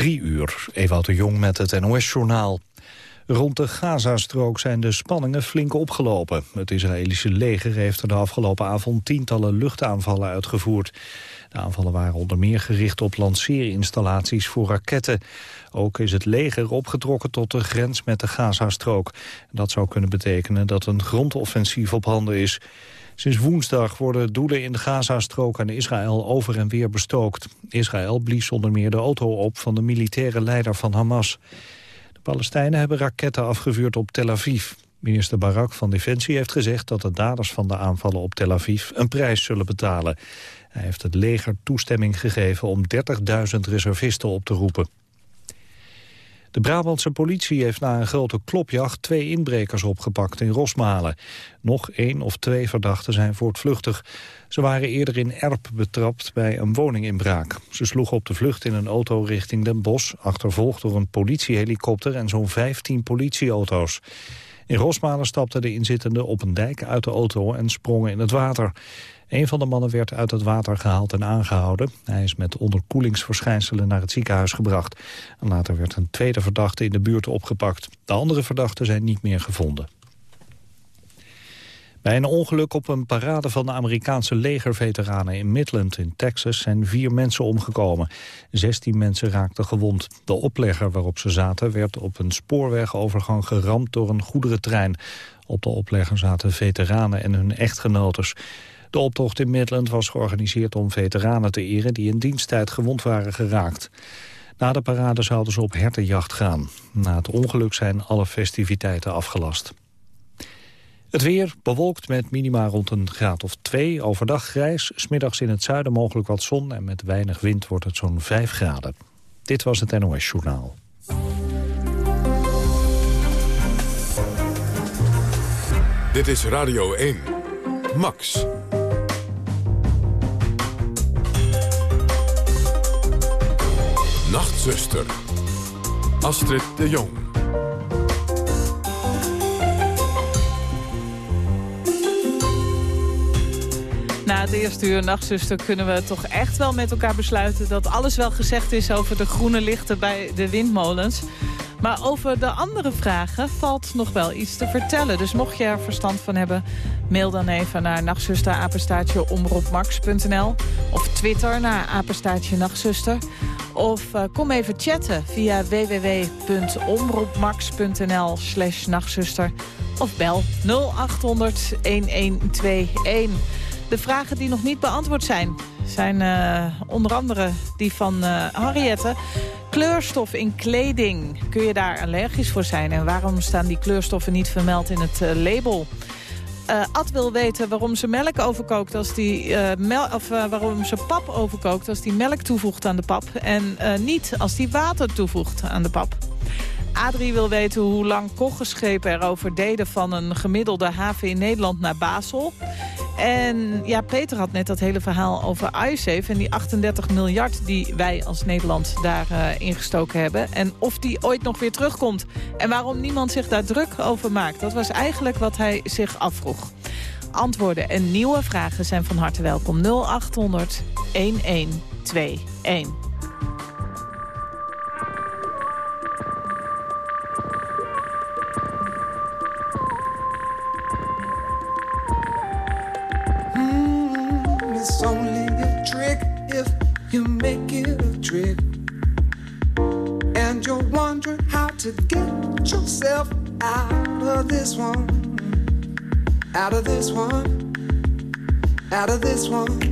Drie uur, Ewout de Jong met het NOS-journaal. Rond de Gazastrook zijn de spanningen flink opgelopen. Het Israëlische leger heeft er de afgelopen avond tientallen luchtaanvallen uitgevoerd. De aanvallen waren onder meer gericht op lanceerinstallaties voor raketten. Ook is het leger opgetrokken tot de grens met de Gazastrook. Dat zou kunnen betekenen dat een grondoffensief op handen is. Sinds woensdag worden doelen in de Gazastrook aan Israël over en weer bestookt. Israël blies onder meer de auto op van de militaire leider van Hamas. De Palestijnen hebben raketten afgevuurd op Tel Aviv. Minister Barak van Defensie heeft gezegd dat de daders van de aanvallen op Tel Aviv een prijs zullen betalen. Hij heeft het leger toestemming gegeven om 30.000 reservisten op te roepen. De Brabantse politie heeft na een grote klopjacht twee inbrekers opgepakt in Rosmalen. Nog één of twee verdachten zijn voortvluchtig. Ze waren eerder in Erp betrapt bij een woninginbraak. Ze sloegen op de vlucht in een auto richting Den Bosch... achtervolgd door een politiehelikopter en zo'n 15 politieauto's. In Rosmalen stapten de inzittenden op een dijk uit de auto en sprongen in het water. Een van de mannen werd uit het water gehaald en aangehouden. Hij is met onderkoelingsverschijnselen naar het ziekenhuis gebracht. Later werd een tweede verdachte in de buurt opgepakt. De andere verdachten zijn niet meer gevonden. Bij een ongeluk op een parade van de Amerikaanse legerveteranen in Midland in Texas zijn vier mensen omgekomen. Zestien mensen raakten gewond. De oplegger waarop ze zaten werd op een spoorwegovergang geramd door een goederentrein. Op de oplegger zaten veteranen en hun echtgenotes. De optocht in Midland was georganiseerd om veteranen te eren... die in diensttijd gewond waren geraakt. Na de parade zouden ze op hertenjacht gaan. Na het ongeluk zijn alle festiviteiten afgelast. Het weer bewolkt met minima rond een graad of 2. Overdag grijs, smiddags in het zuiden mogelijk wat zon... en met weinig wind wordt het zo'n 5 graden. Dit was het NOS Journaal. Dit is Radio 1. Max. Nachtzuster. Astrid de Jong. Na het eerste uur Nachtzuster kunnen we toch echt wel met elkaar besluiten... dat alles wel gezegd is over de groene lichten bij de windmolens. Maar over de andere vragen valt nog wel iets te vertellen. Dus mocht je er verstand van hebben, mail dan even naar nachtzuster, omroepmax.nl of Twitter naar apenstaartje nachtzuster. Of uh, kom even chatten via www.omroepmax.nl slash nachtzuster. Of bel 0800 1121. De vragen die nog niet beantwoord zijn, zijn uh, onder andere die van uh, Henriette. Kleurstof in kleding, kun je daar allergisch voor zijn? En waarom staan die kleurstoffen niet vermeld in het label? Uh, Ad wil weten waarom ze melk overkookt als die uh, of uh, waarom ze pap overkookt als die melk toevoegt aan de pap en niet als die water toevoegt aan de pap. Adrie wil weten hoe lang koggeschepen erover deden van een gemiddelde haven in Nederland naar Basel. En ja, Peter had net dat hele verhaal over iSafe en die 38 miljard die wij als Nederland daar uh, ingestoken hebben. En of die ooit nog weer terugkomt. En waarom niemand zich daar druk over maakt. Dat was eigenlijk wat hij zich afvroeg. Antwoorden en nieuwe vragen zijn van harte welkom. 0800 1121. A trick. And you're wondering how to get yourself out of this one. Out of this one. Out of this one.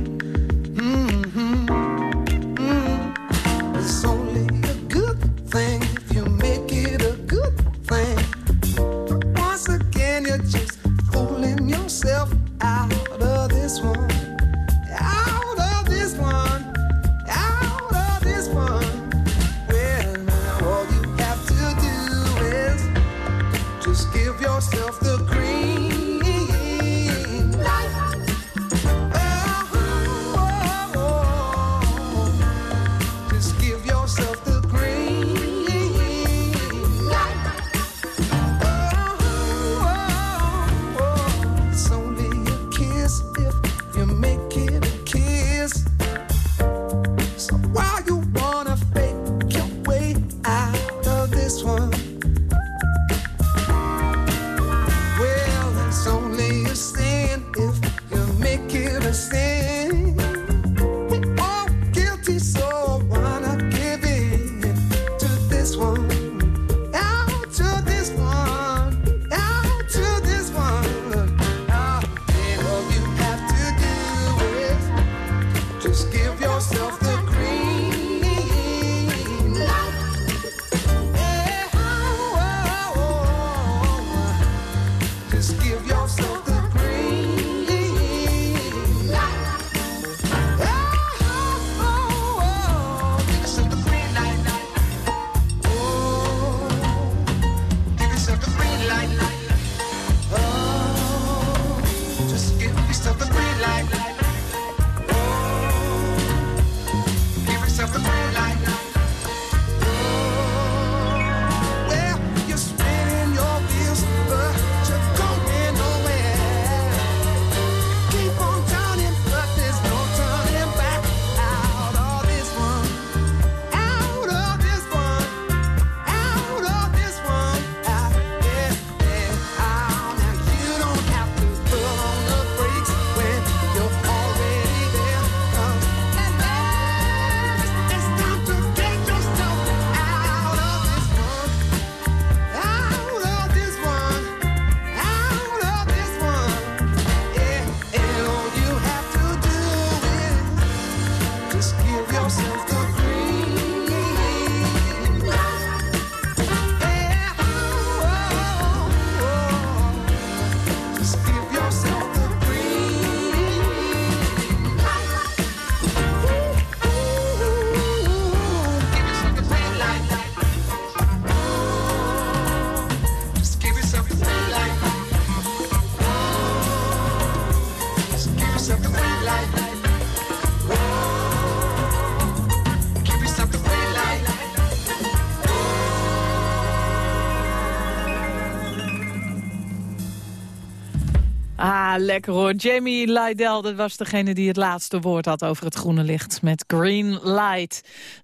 Lekker hoor. Jamie Lydell, dat was degene die het laatste woord had over het groene licht met Green Light. 0800-1121.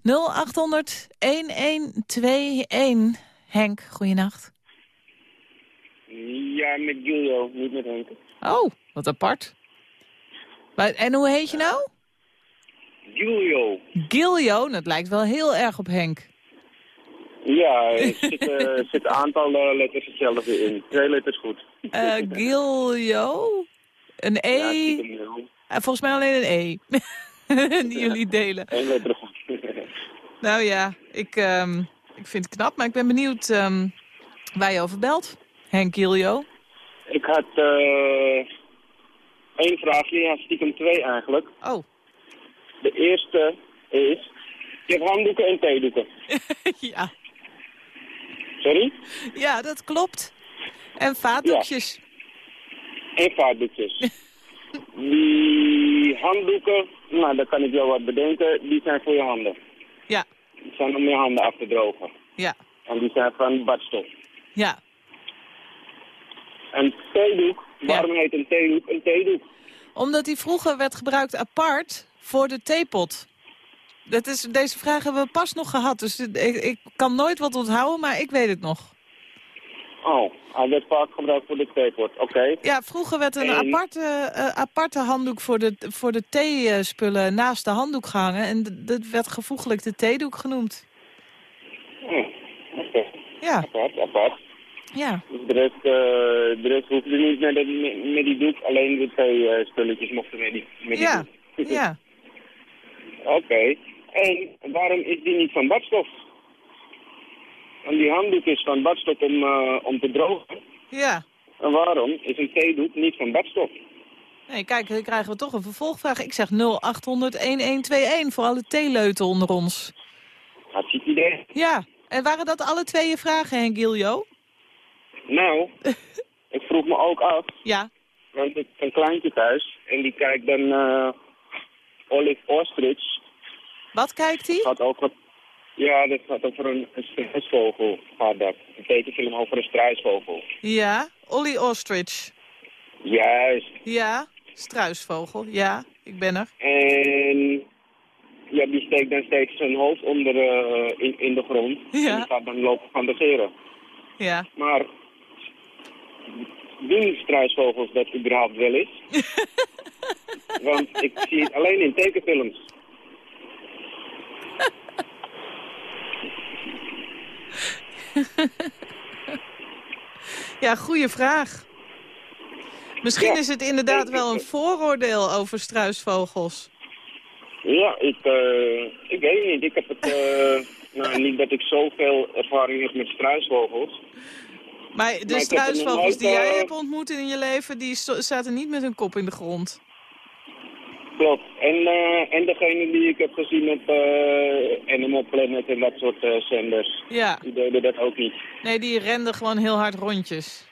Henk, goeienacht. Ja, met Julio, niet met Henk. Oh, wat apart. En hoe heet je nou? Julio. Giljo, dat lijkt wel heel erg op Henk. Ja, er zit, er zit een aantal letters hetzelfde in. Twee letters goed. Eh Giljo? Een E? Ja, wel. Eh, volgens mij alleen een E. die jullie delen. Eén letter goed. Nou ja, ik, ehm, ik vind het knap, maar ik ben benieuwd ehm, waar je over belt. Henk Giljo. Ik had eh één vraagje, ja, stiekem twee eigenlijk. Oh, De eerste is, je hebt handdoeken en theedoeken. ja. Sorry? ja, dat klopt. En vaatdoekjes. En vaatdoekjes. Die handdoeken, nou, daar kan ik wel wat bedenken, die zijn voor je handen. Ja, Die zijn om je handen af te drogen. ja, En die zijn van badstof. ja. Een theedoek, Ja. waarom heet een theedoek een theedoek? Omdat die vroeger werd gebruikt apart voor de theepot. Dat is, deze vraag hebben we pas nog gehad, dus ik, ik kan nooit wat onthouden, maar ik weet het nog. Oh, hij werd vaak gebruikt voor de theepot. Oké. Ja, vroeger werd een En- aparte, eh, aparte handdoek voor de, voor de theespullen naast de handdoek gehangen. En dat werd gevoeglijk de theedoek genoemd. Hm, Oké, Ja, apart, apart. ja. Dus de rest, eh, de rest hoefde niet met, de, met, die doek, alleen de theespulletjes mochten met die, met die Ja, doek. ja. Oké. En waarom is die niet van badstof? Want die handdoek is van badstof om, eh, om te drogen. Ja. En waarom is een theedoek niet van badstof? Nee, kijk, dan krijgen we toch een vervolgvraag. Ik zeg 0800-1121 voor alle theeleuten onder ons. Hartstikke idee. Ja, en waren dat alle twee je vragen, Henk Giljo? Nou, ik vroeg me ook af, Ja. want ik heb een kleintje thuis en die kijkt dan eh Olive Ostrich. Wat kijkt hij? Gaat ook wat... Ja, dat gaat over een, struisvogel, gaat dat. Een tekenfilm over een struisvogel. Ja, Olly Ostrich. Juist. Ja, struisvogel. Ja, ik ben er. En ja, die steekt dan steeds zijn hoofd onder eh, in, in de grond. Ja. En die gaat dan lopen fantaseren. Ja. Maar doen struisvogels dat überhaupt wel eens? Want ik zie het alleen in tekenfilms. Ja, goede vraag. Misschien Ja. is het inderdaad wel een vooroordeel over struisvogels. Ja, ik, eh, ik weet niet. Ik heb het... eh, nou, niet dat ik zoveel ervaring heb met struisvogels. Maar de struisvogels die jij eh, hebt ontmoet in je leven... die zaten niet met hun kop in de grond. Klopt. En, eh, en degene die ik heb gezien op eh, Animal Planet en dat soort eh, zenders. Ja, Die deden dat ook niet. nee, die renden gewoon heel hard rondjes.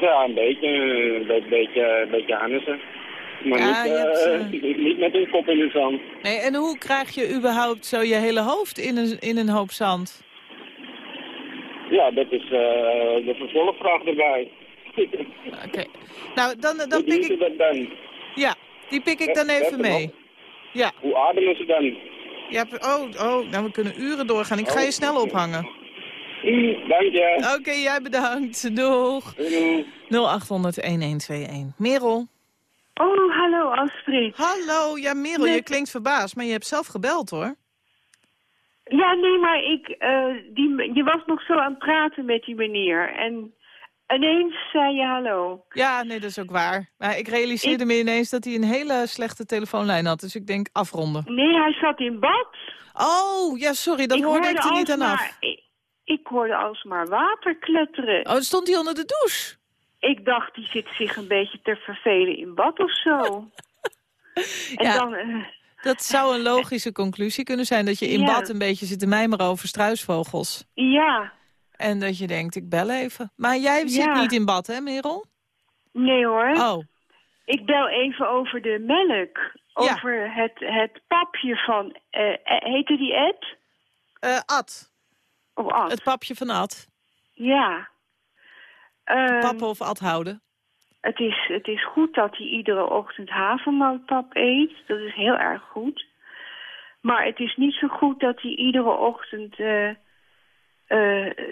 Ja, een beetje. Een beetje, beetje, een beetje. Maar Ja, niet, je hebt, niet met een kop in de zand. Nee, en hoe krijg je überhaupt zo je hele hoofd in een, in een hoop zand? Ja, dat is de vervolgvraag erbij. Oké. Nou, dan, dan pik ik... dat dan? Ja, die pik ik dan even mee. Ja. Hoe ademen ze dan? ja. Oh, oh, nou we kunnen uren doorgaan. Ik ga je Oh. snel ophangen. Hm, dank je. Oké, jij bedankt. Doeg. Doei. 0800-1121. Merel. Oh, hallo Astrid. Hallo. Ja, Merel, Nee. je klinkt verbaasd, maar je hebt zelf gebeld hoor. Ja, nee, maar ik, eh, die, je was nog zo aan het praten met die meneer. En ineens zei je hallo. Ja, nee, dat is ook waar. Maar ik realiseerde me ineens dat hij een hele slechte telefoonlijn had. Dus ik denk afronden. Nee, hij zat in bad. Oh, ja, sorry, dat ik hoorde ik er niet aan af. Ik, ik hoorde alsmaar water kletteren. Oh, stond hij onder de douche? Ik dacht, die zit zich een beetje te vervelen in bad of zo. en Ja. dan... eh, Dat zou een logische conclusie kunnen zijn. Dat je in Ja. bad een beetje zit te mijmeren over struisvogels. ja, En dat je denkt, ik bel even. Maar jij zit Ja. niet in bad, hè, Merel? nee hoor. Oh, Ik bel even over de melk. Ja. Over het, het papje van... eh, heette die Ed? eh Ad. Of Ad? Het papje van Ad. Ja. Ehm, Pappen of Ad houden. Het is, het is goed dat hij iedere ochtend havermoutpap eet. Dat is heel erg goed. Maar het is niet zo goed dat hij iedere ochtend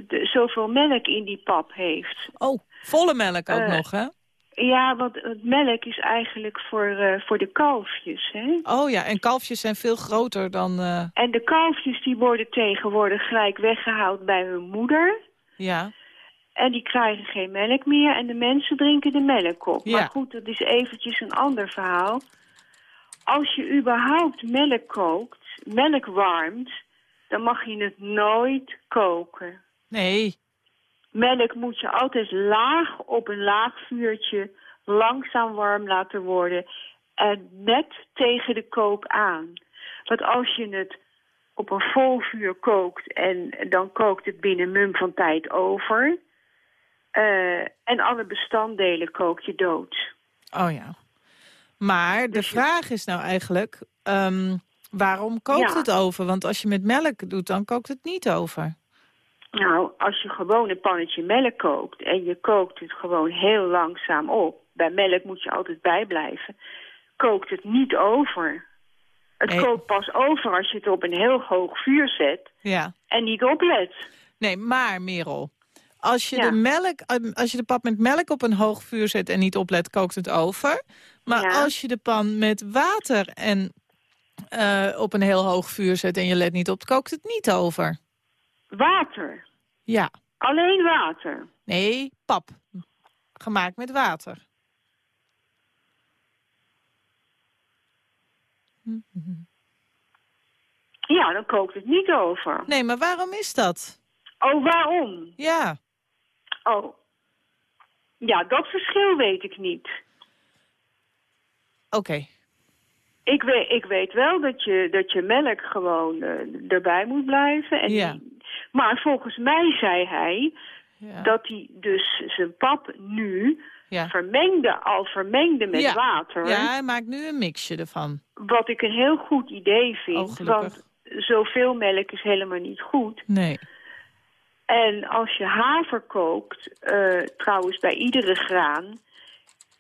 de, zoveel melk in die pap heeft. Oh, volle melk ook Eh, nog, hè? Ja, want melk is eigenlijk voor, eh, voor de kalfjes. Hè? Oh ja, en kalfjes zijn veel groter dan... eh, En de kalfjes die worden tegenwoordig gelijk weggehaald bij hun moeder. ja, En die krijgen geen melk meer en de mensen drinken de melk op. Ja. Maar goed, dat is eventjes een ander verhaal. Als je überhaupt melk kookt, melk warmt, dan mag je het nooit koken. nee. Melk moet je altijd laag op een laag vuurtje langzaam warm laten worden. En net tegen de kook aan. Want als je het op een vol vuur kookt en dan kookt het binnen mum van tijd over. eh, en alle bestanddelen kook je dood. Oh ja. Maar de Dus je- vraag is nou eigenlijk, ehm, waarom kookt Ja. het over? Want als je met melk doet, dan kookt het niet over. Nou, als je gewoon een pannetje melk kookt en je kookt het gewoon heel langzaam op. Bij melk moet je altijd bijblijven. Kookt het niet over. Het Nee. kookt pas over als je het op een heel hoog vuur zet Ja. en niet oplet. Nee, maar Merel, als je, Ja. de melk, ehm, als je de pap met melk op een hoog vuur zet en niet oplet, kookt het over. Maar Ja. als je de pan met water en eh, op een heel hoog vuur zet en je let niet op, kookt het niet over. Water. Ja. Alleen water. Nee, pap. Gemaakt met water. Ja, dan kookt het niet over. Nee, maar waarom is dat? Oh, waarom? Ja. Oh. Ja, dat verschil weet ik niet. Oké. Ik weet, ik weet wel dat je, dat je melk gewoon eh, erbij moet blijven. En Ja. die- maar volgens mij zei hij Ja. dat hij dus zijn pap nu ja. vermengde, al vermengde met water. ja, hij maakt nu een mixje ervan. Wat ik een heel goed idee vind. Oh, want zoveel melk is helemaal niet goed. Nee. En als je haver kookt, eh, trouwens bij iedere graan...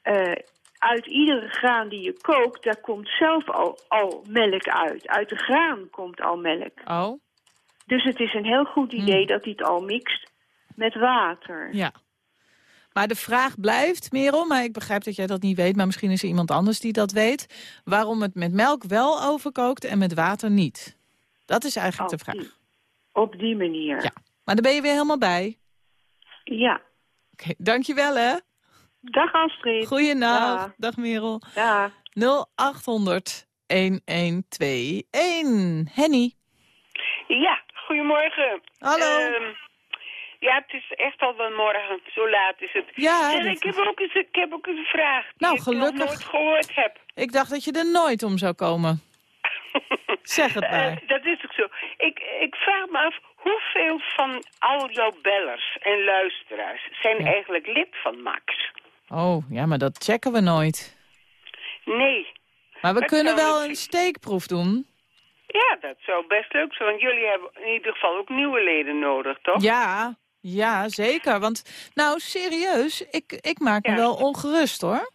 eh, uit iedere graan die je kookt, daar komt zelf al, al melk uit. Uit de graan komt al melk. Oh, Dus het is een heel goed idee Hmm. dat hij het al mixt met water. ja. Maar de vraag blijft, Merel, maar ik begrijp dat jij dat niet weet... maar misschien is er iemand anders die dat weet... waarom het met melk wel overkookt en met water niet. Dat is eigenlijk de vraag. die- Op die manier. Ja. Maar daar ben je weer helemaal bij. Ja. Oké, dankjewel hè. Dag Astrid. Goeienacht. Dag. Dag Merel. Dag. 0800 1121. Henny. Ja, goedemorgen. Hallo. Ehm, ja, het is echt al wel morgen. Zo laat is het. Ja, dat- ik, heb ook eens, ik heb ook eens een vraag die Nou, ik nog gelukkig. nooit gehoord heb. Ik dacht dat je er nooit om zou komen. Zeg het maar. Eh, dat is ook zo. Ik, ik vraag me af, hoeveel van al jouw bellers en luisteraars zijn Ja. eigenlijk lid van Max? Oh, ja, maar dat checken we nooit. Nee. Maar we kunnen wel het- een steekproef doen. Ja, dat zou best leuk zijn, want jullie hebben in ieder geval ook nieuwe leden nodig, toch? Ja, ja, zeker. Want, nou, serieus, ik, ik maak me wel ongerust, hoor.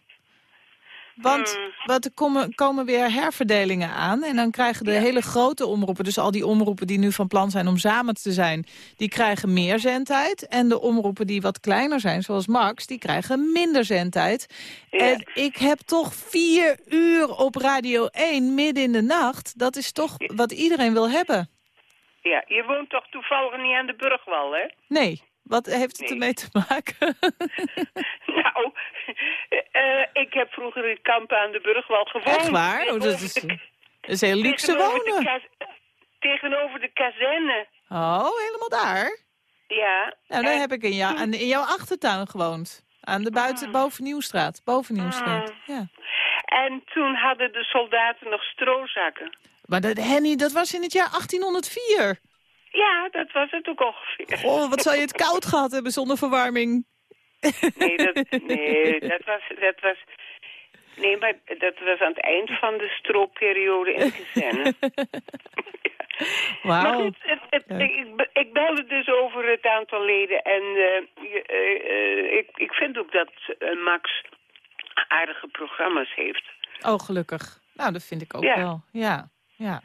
Want, want er komen, komen weer herverdelingen aan. En dan krijgen de Ja. hele grote omroepen... dus al die omroepen die nu van plan zijn om samen te zijn... die krijgen meer zendtijd. En de omroepen die wat kleiner zijn, zoals Max... die krijgen minder zendtijd. Ja. En ik heb toch vier uur op Radio 1 midden in de nacht. Dat is toch wat iedereen wil hebben. Ja, je woont toch toevallig niet aan de Burgwal, hè? Nee, wat heeft het Nee. ermee te maken? Nou, eh, ik heb vroeger in Kampen aan de Burgwal gewoond. Echt waar? Oh, dat is, de- is heel luxe de wonen. tegenover de kazerne. Oh, helemaal daar? Ja. Nou, En- heb ik in, jou, aan- in jouw achtertuin gewoond. Aan de buiten, boven Nieuwstraat. Boven Nieuwstraat, Ah. ja. En toen hadden de soldaten nog strozakken. Maar dat, Henny, dat was in het jaar 1804. Ja, dat was het ook ongeveer. Oh, wat zou je het koud gehad hebben zonder verwarming. Nee, dat, nee, dat was... Dat was Nee, maar dat was aan het eind van de stroopperiode in de kazerne. Maar Wauw. goed, het, het- Ja. ik, be- ik belde dus over het aantal leden. En eh, eh, ik, ik vind ook dat eh, Max aardige programma's heeft. Oh, gelukkig. Nou, dat vind ik ook Ja. wel. Ja, ja.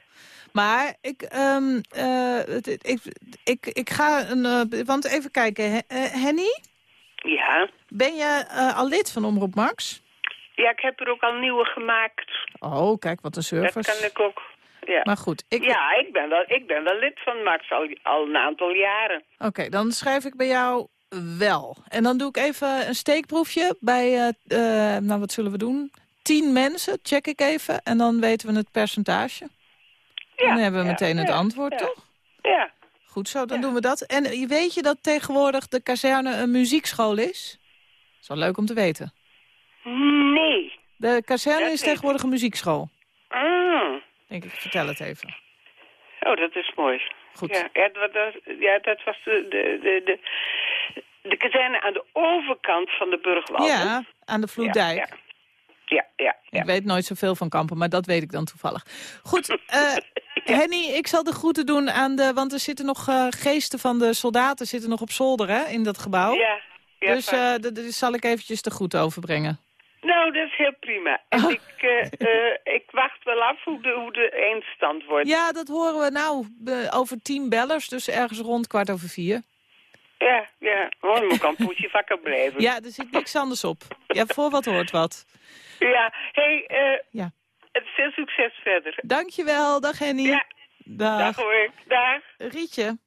Maar ik, ehm, eh, ik, ik, ik ga een... eh, want even kijken, eh, Henny? Ja. Ben je al lid van Omroep Max? Ja, ik heb er ook al nieuwe gemaakt. Oh, kijk, wat een Dat service. kan ik ook. Ja, Maar goed, ik, ja ik, ben wel, ik ben wel lid van Max al, al een aantal jaren. Oké, dan schrijf ik bij jou wel. En dan doe ik even een steekproefje bij, nou wat zullen we doen? Tien mensen, check ik even. En dan weten we het percentage. Ja, dan hebben we ja, meteen het antwoord, toch? Ja. Goed zo, dan doen we dat. En je weet je dat tegenwoordig de kazerne een muziekschool is? Dat is wel leuk om te weten. Nee. De kazerne is tegenwoordig een muziekschool. Ah. Denk ik, vertel het even. Oh, dat is mooi. Goed. Ja, ja, dat, dat, ja, dat was de, de, de, de, de kazerne aan de overkant van de Burgwal. Ja, aan de Vloedijk. Ja, ja, ja. ja. Ik weet nooit zoveel van kampen, maar dat weet ik dan toevallig. Goed, eh, Henny, ik zal de groeten doen aan de... Want er zitten nog eh, geesten van de soldaten zitten nog op zolder, hè, in dat gebouw. Ja, ja, dus d- zal ik eventjes de groeten overbrengen. Nou, dat is heel prima. En Oh. ik, ik wacht wel af hoe de, hoe de eindstand wordt. Ja, dat horen we nou over tien bellers, dus ergens rond kwart over vier. Ja. ja. Gewoon moet een poetje wakker blijven. Ja, er zit niks anders op. Ja, voor wat hoort wat. Ja, hey, eh, Ja. het veel succes verder. Dankjewel, dag Henny. Ja, Dag. dag hoor. Dag. Rietje.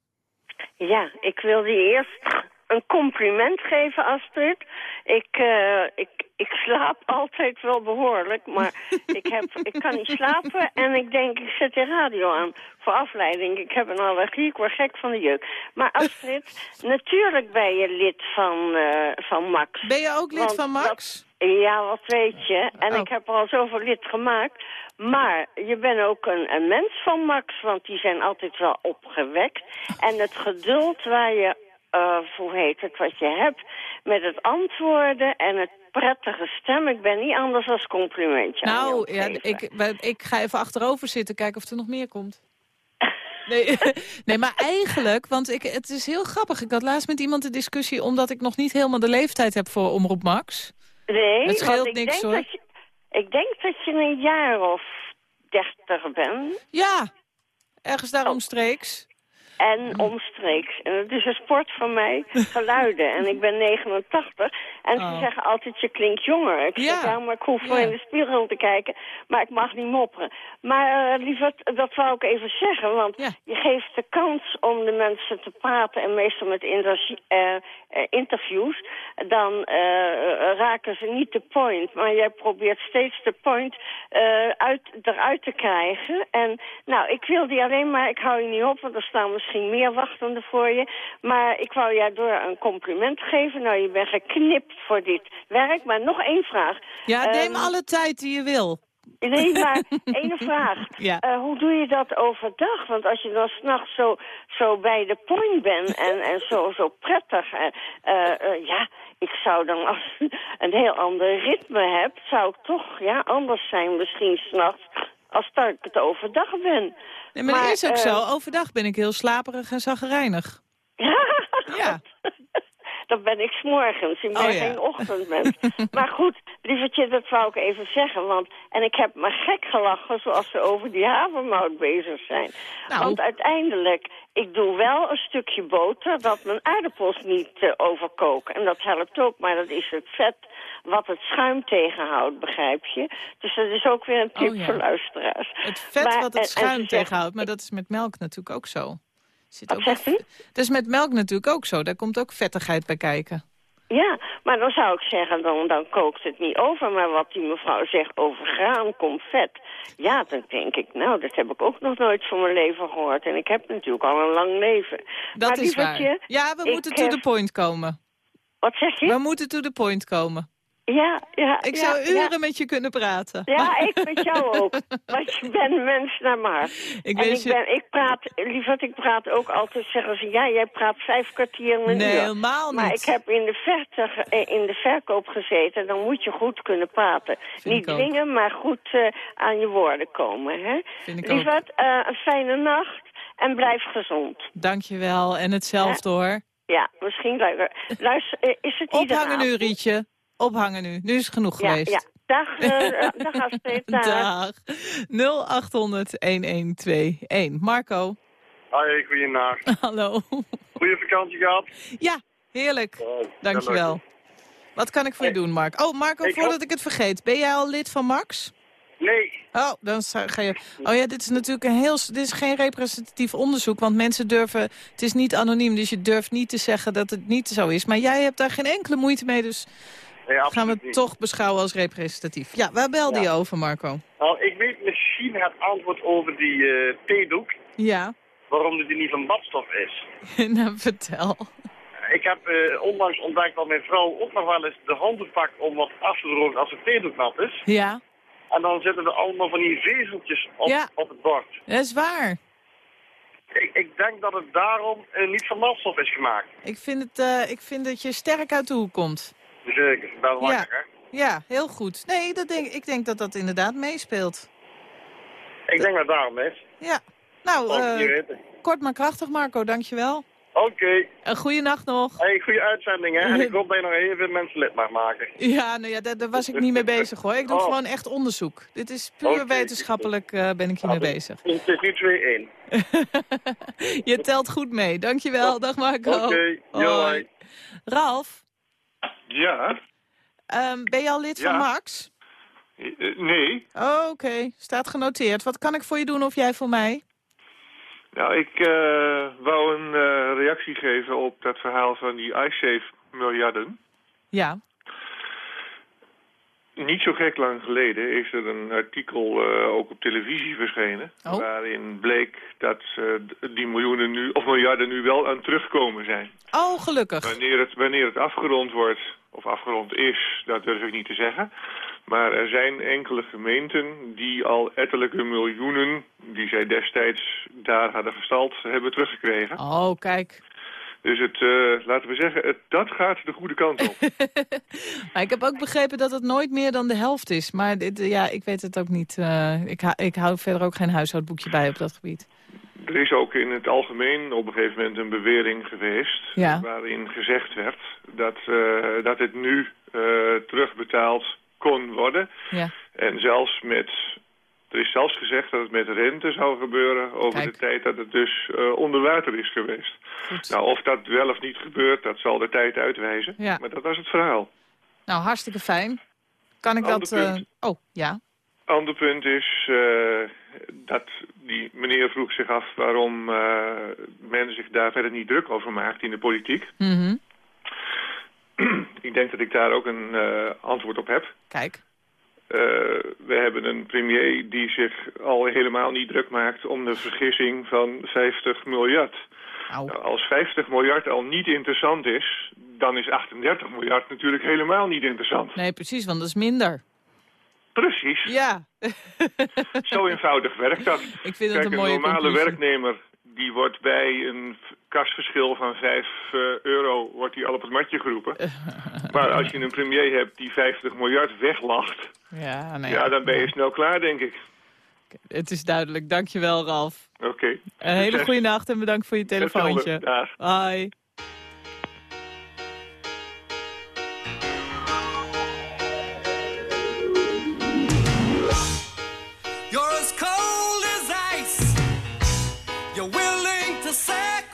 Ja, ik wilde je eerst een compliment geven, Astrid. Ik, eh, ik, ik slaap altijd wel behoorlijk, maar ik, heb, ik kan niet slapen en ik denk, ik zet de radio aan voor afleiding. Ik heb een allergie, ik word gek van de jeuk. Maar Astrid, natuurlijk ben je lid van, eh, van Max. Ben je ook lid Want van Max? Ja, wat weet je. En Oh. ik heb er al zoveel lid gemaakt. Maar je bent ook een, een mens van Max, want die zijn altijd wel opgewekt. En het geduld waar je, eh hoe heet het, wat je hebt met het antwoorden en het prettige stem. Ik ben niet anders als complimentje Nou, ja, ik, ik ga even achterover zitten, kijken of er nog meer komt. Nee, nee, maar eigenlijk, want ik, het is heel grappig. Ik had laatst met iemand de discussie, omdat ik nog niet helemaal de leeftijd heb voor Omroep Max. Nee, Het scheelt ik niks, denk hoor. Dat je, ik denk dat je een jaar of dertig bent. Ja, ergens daar Oh. omstreeks. En omstreeks. En het is een sport van mij, geluiden. En ik ben 89. En ze Oh. zeggen altijd, je klinkt jonger. Ik zeg, Ja. maar ik hoef Ja. in de spiegel te kijken. Maar ik mag niet mopperen. Maar uh, lieverd, dat wou ik even zeggen. Want Ja. je geeft de kans om de mensen te praten. En meestal met eh, eh, interviews. Dan eh, raken ze niet de point. Maar jij probeert steeds de point eh, uit, eruit te krijgen. En nou, ik wil die alleen maar... Ik hou je niet op, want er staan misschien meer wachtenden voor je. Maar ik wou jij door een compliment geven. Nou, je bent geknipt voor dit werk. Maar nog één vraag. Ja, neem Ehm, alle tijd die je wil. Nee, maar één vraag. Ja. Eh, hoe doe je dat overdag? Want als je dan s'nachts zo, zo bij de point bent en, en zo, zo prettig... eh, eh, ja, ik zou dan als een heel ander ritme heb... zou ik toch ja, anders zijn misschien s'nachts als dat ik het overdag ben. Nee, maar, dat is ook eh, zo. Overdag ben ik heel slaperig en zaggerijnig. Ja. Dan ben ik s'morgens, ik ben Oh, ja. geen ochtendmens. maar goed, lievertje, dat wou ik even zeggen. Want, en ik heb me gek gelachen zoals ze over die havermout bezig zijn. Nou. Want uiteindelijk, ik doe wel een stukje boter dat mijn aardappels niet eh, overkoken. En dat helpt ook, maar dat is het vet wat het schuim tegenhoudt, begrijp je? Dus dat is ook weer een tip Oh, ja. voor luisteraars. Het vet Maar- wat het schuim tegenhoudt, maar dat is met melk natuurlijk ook zo. Zit Wat ook zegt u? Dat is met melk natuurlijk ook zo. Daar komt ook vettigheid bij kijken. Ja, maar dan zou ik zeggen, dan, dan kookt het niet over. Maar wat die mevrouw zegt over graan komt vet. Ja, dan denk ik, nou, dat heb ik ook nog nooit van mijn leven gehoord. En ik heb natuurlijk al een lang leven. Dat maar is waar. Ja, we moeten to the point komen. Wat zeg je? We moeten to the point komen. Ja, ja. Ik ja, zou uren ja. met je kunnen praten. Ja, ik met jou ook. Want je bent een mens naar hart. Ik en ik, je- ben, ik praat, lieverd, ik praat ook altijd, zeggen ze, ja, jij praat vijf kwartier in een Nee, uur. helemaal Maar niet. ik heb in de, verte, eh, in de verkoop gezeten, dan moet je goed kunnen praten. Vind niet dwingen, maar goed eh, aan je woorden komen. Hè? Vind ik ook. Lieverd, eh, een fijne nacht en blijf gezond. Dankjewel. En hetzelfde hoor. Ja, misschien luister. luister is het Ophangen nu? Rietje. Ophangen nu. Nu is het genoeg Ja, geweest. ja. Dag, eh, dag Astrid. Dag. Dag. 0800-1121. Marco, Hoi, goeienacht. hallo. Goeie vakantie gehad? Ja, heerlijk. Dankjewel. Wat kan ik voor je doen, Mark? Oh, Marco, Ik voordat ik het vergeet. Ben jij al lid van Max? Nee. Oh, dan ga je... Oh ja, dit is natuurlijk een heel... Dit is geen representatief onderzoek, want mensen durven... Het is niet anoniem, dus je durft niet te zeggen dat het niet zo is. Maar jij hebt daar geen enkele moeite mee, dus Nee, gaan we het niet. toch beschouwen als representatief. Ja, waar belde Ja. je over, Marco? Nou, ik weet misschien het antwoord over die eh, theedoek, Ja, waarom die niet van badstof is. nou vertel. Ik heb eh, onlangs ontdekt dat mijn vrouw ook nog wel eens de handen pakt om wat af te drogen als de theedoek nat is. Ja, En dan zitten er allemaal van die vezeltjes op, Ja. op het bord. dat is waar. Ik, ik denk dat het daarom eh, niet van badstof is gemaakt. Ik vind, het, ik vind dat je sterk uit de hoek komt. Zeker, is Ja. Ja, heel goed. Nee, dat denk, ik denk dat dat inderdaad meespeelt. Ik denk dat daarom is. Ja. Nou, eh, kort maar krachtig, Marco. Dankjewel. Oké. Een goede nacht nog. Hey, goede uitzending, hè? En ik hoop dat je nog heel veel mensen lid mag maken. Ja, nou ja, daar, daar was ik niet mee bezig hoor. Ik doe Oh. gewoon echt onderzoek. Dit is puur wetenschappelijk eh, ben ik hiermee Ah, bezig. Het is nu 2-1. Je telt goed mee. Dankjewel. Dag Marco. Oké, hoi. Ralf, Ja, ehm, ben je al lid van. Max? eh, nee. Oh, Oké, staat genoteerd. Wat kan ik voor je doen of jij voor mij? Nou, ik eh, wou een eh, reactie geven op dat verhaal van die iSafe miljarden. Ja. Niet zo gek lang geleden is er een artikel eh, ook op televisie verschenen... Oh. waarin bleek dat eh, die miljoenen nu, of miljarden nu wel aan terugkomen zijn. Oh, gelukkig. Wanneer het, wanneer het afgerond wordt, of afgerond is, dat durf ik niet te zeggen. Maar er zijn enkele gemeenten die al ettelijke miljoenen... die zij destijds daar hadden gestald, hebben teruggekregen. Oh, kijk. Dus het, eh, laten we zeggen, het, dat gaat de goede kant op. Maar ik heb ook begrepen dat het nooit meer dan de helft is. Maar dit, eh, ja, ik weet het ook niet. eh, ik, ik hou verder ook geen huishoudboekje bij op dat gebied. Er is ook in het algemeen op een gegeven moment een bewering geweest... Ja. waarin gezegd werd dat, dat het nu terugbetaald kon worden. Ja. En zelfs met... Er is zelfs gezegd dat het met rente zou gebeuren over Kijk. de tijd dat het dus eh, onder water is geweest. Goed. Nou, of dat wel of niet gebeurt, dat zal de tijd uitwijzen. Ja. Maar dat was het verhaal. Nou, hartstikke fijn. Kan ik Ander dat... punt. Oh, ja. Ander punt is eh, dat die meneer vroeg zich af waarom men zich daar verder niet druk over maakt in de politiek. Mhm. ik denk dat ik daar ook een antwoord op heb. Kijk. Eh, we hebben een premier die zich al helemaal niet druk maakt om de vergissing van 50 miljard. Nou, als 50 miljard al niet interessant is, dan is 38 miljard natuurlijk helemaal niet interessant. Nee, precies, want dat is minder. Precies, Ja. zo eenvoudig werkt dat. Ik vind het Kijk, een een mooie normale conclusie. werknemer die wordt bij een kasverschil van 5 eh, euro wordt die al op het matje geroepen. maar als je een premier hebt die 50 miljard weglacht, Ja, nee. ja, dan ben je snel klaar, denk ik. Het is duidelijk. Dankjewel, Ralf. Oké. Een hele goede nacht en bedankt voor je telefoontje. Hoi. To sacrifice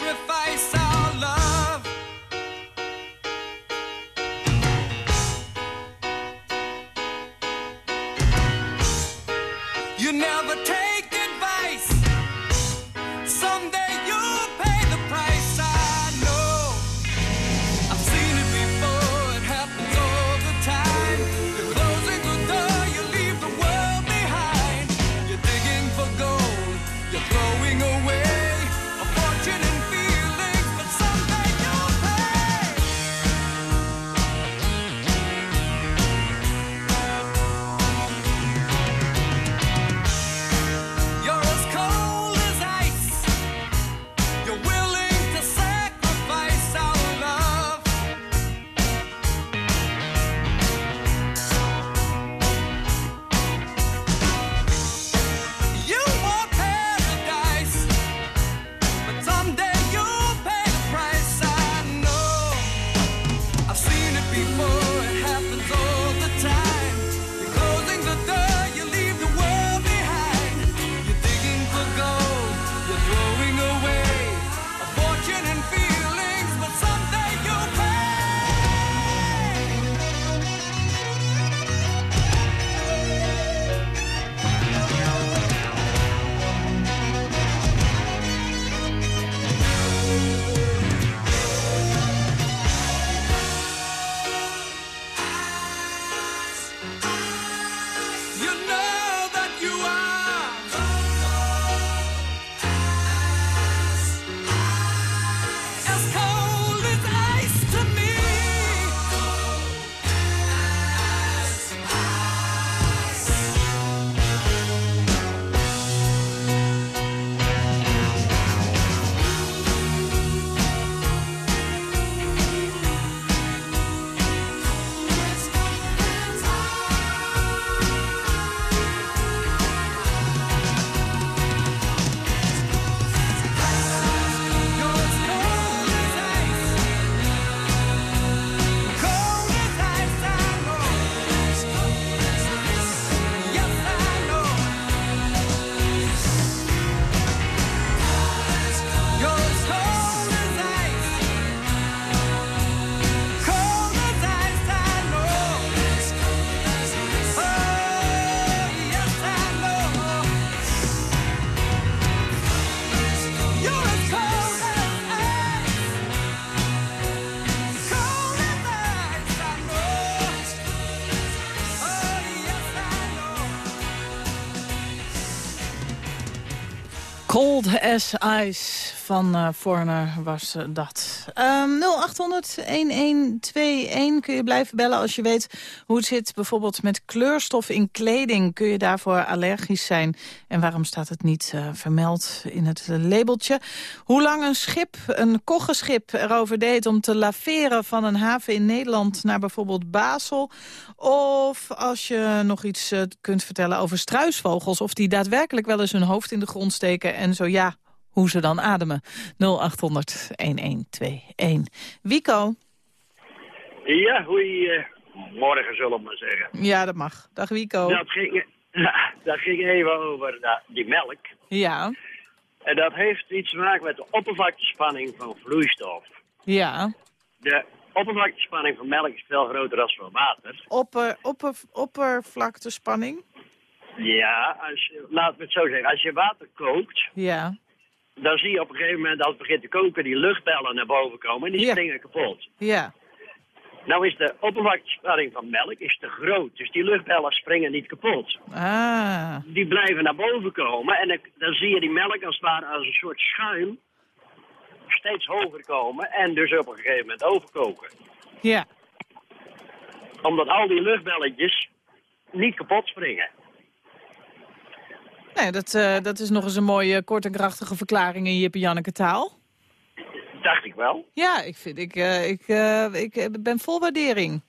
Cold as Ice van uh, was uh, dat. Um, 0800-1121 kun je blijven bellen als je weet hoe het zit. Bijvoorbeeld met kleurstof in kleding. Kun je daarvoor allergisch zijn? En waarom staat het niet uh, vermeld in het labeltje? Hoe lang een schip, een koggenschip, erover deed om te laveren van een haven in Nederland naar bijvoorbeeld Basel? Of als je nog iets kunt vertellen over struisvogels... of die daadwerkelijk wel eens hun hoofd in de grond steken en zo ja, hoe ze dan ademen. 0800-1121. Wico? Ja, goeiemorgen zullen we maar zeggen. Ja, dat mag. Dag Wico. Dat ging, dat ging even over dat, die melk. Ja. En dat heeft iets te maken met de oppervlaktespanning van vloeistof. Ja. De oppervlaktespanning van melk is veel groter dan van water. Opper, opper, oppervlaktespanning? Ja, als laten we het zo zeggen. Als je water kookt, ja. Dan zie je op een gegeven moment als het begint te koken die luchtbellen naar boven komen en die Ja. springen kapot. Ja. Nou is de oppervlaktespanning van melk is te groot, dus die luchtbellen springen niet kapot. Ah. Die blijven naar boven komen en dan, dan zie je die melk als het ware als een soort schuim steeds hoger komen en dus op een gegeven moment overkoken. Ja. Omdat al die luchtbelletjes niet kapot springen. Nee, dat, eh, dat is nog eens een mooie, kort en krachtige verklaring in Jip en Janneke taal. Dacht ik wel. Ja, ik, vind, ik, eh, ik, eh, ik ben vol waardering.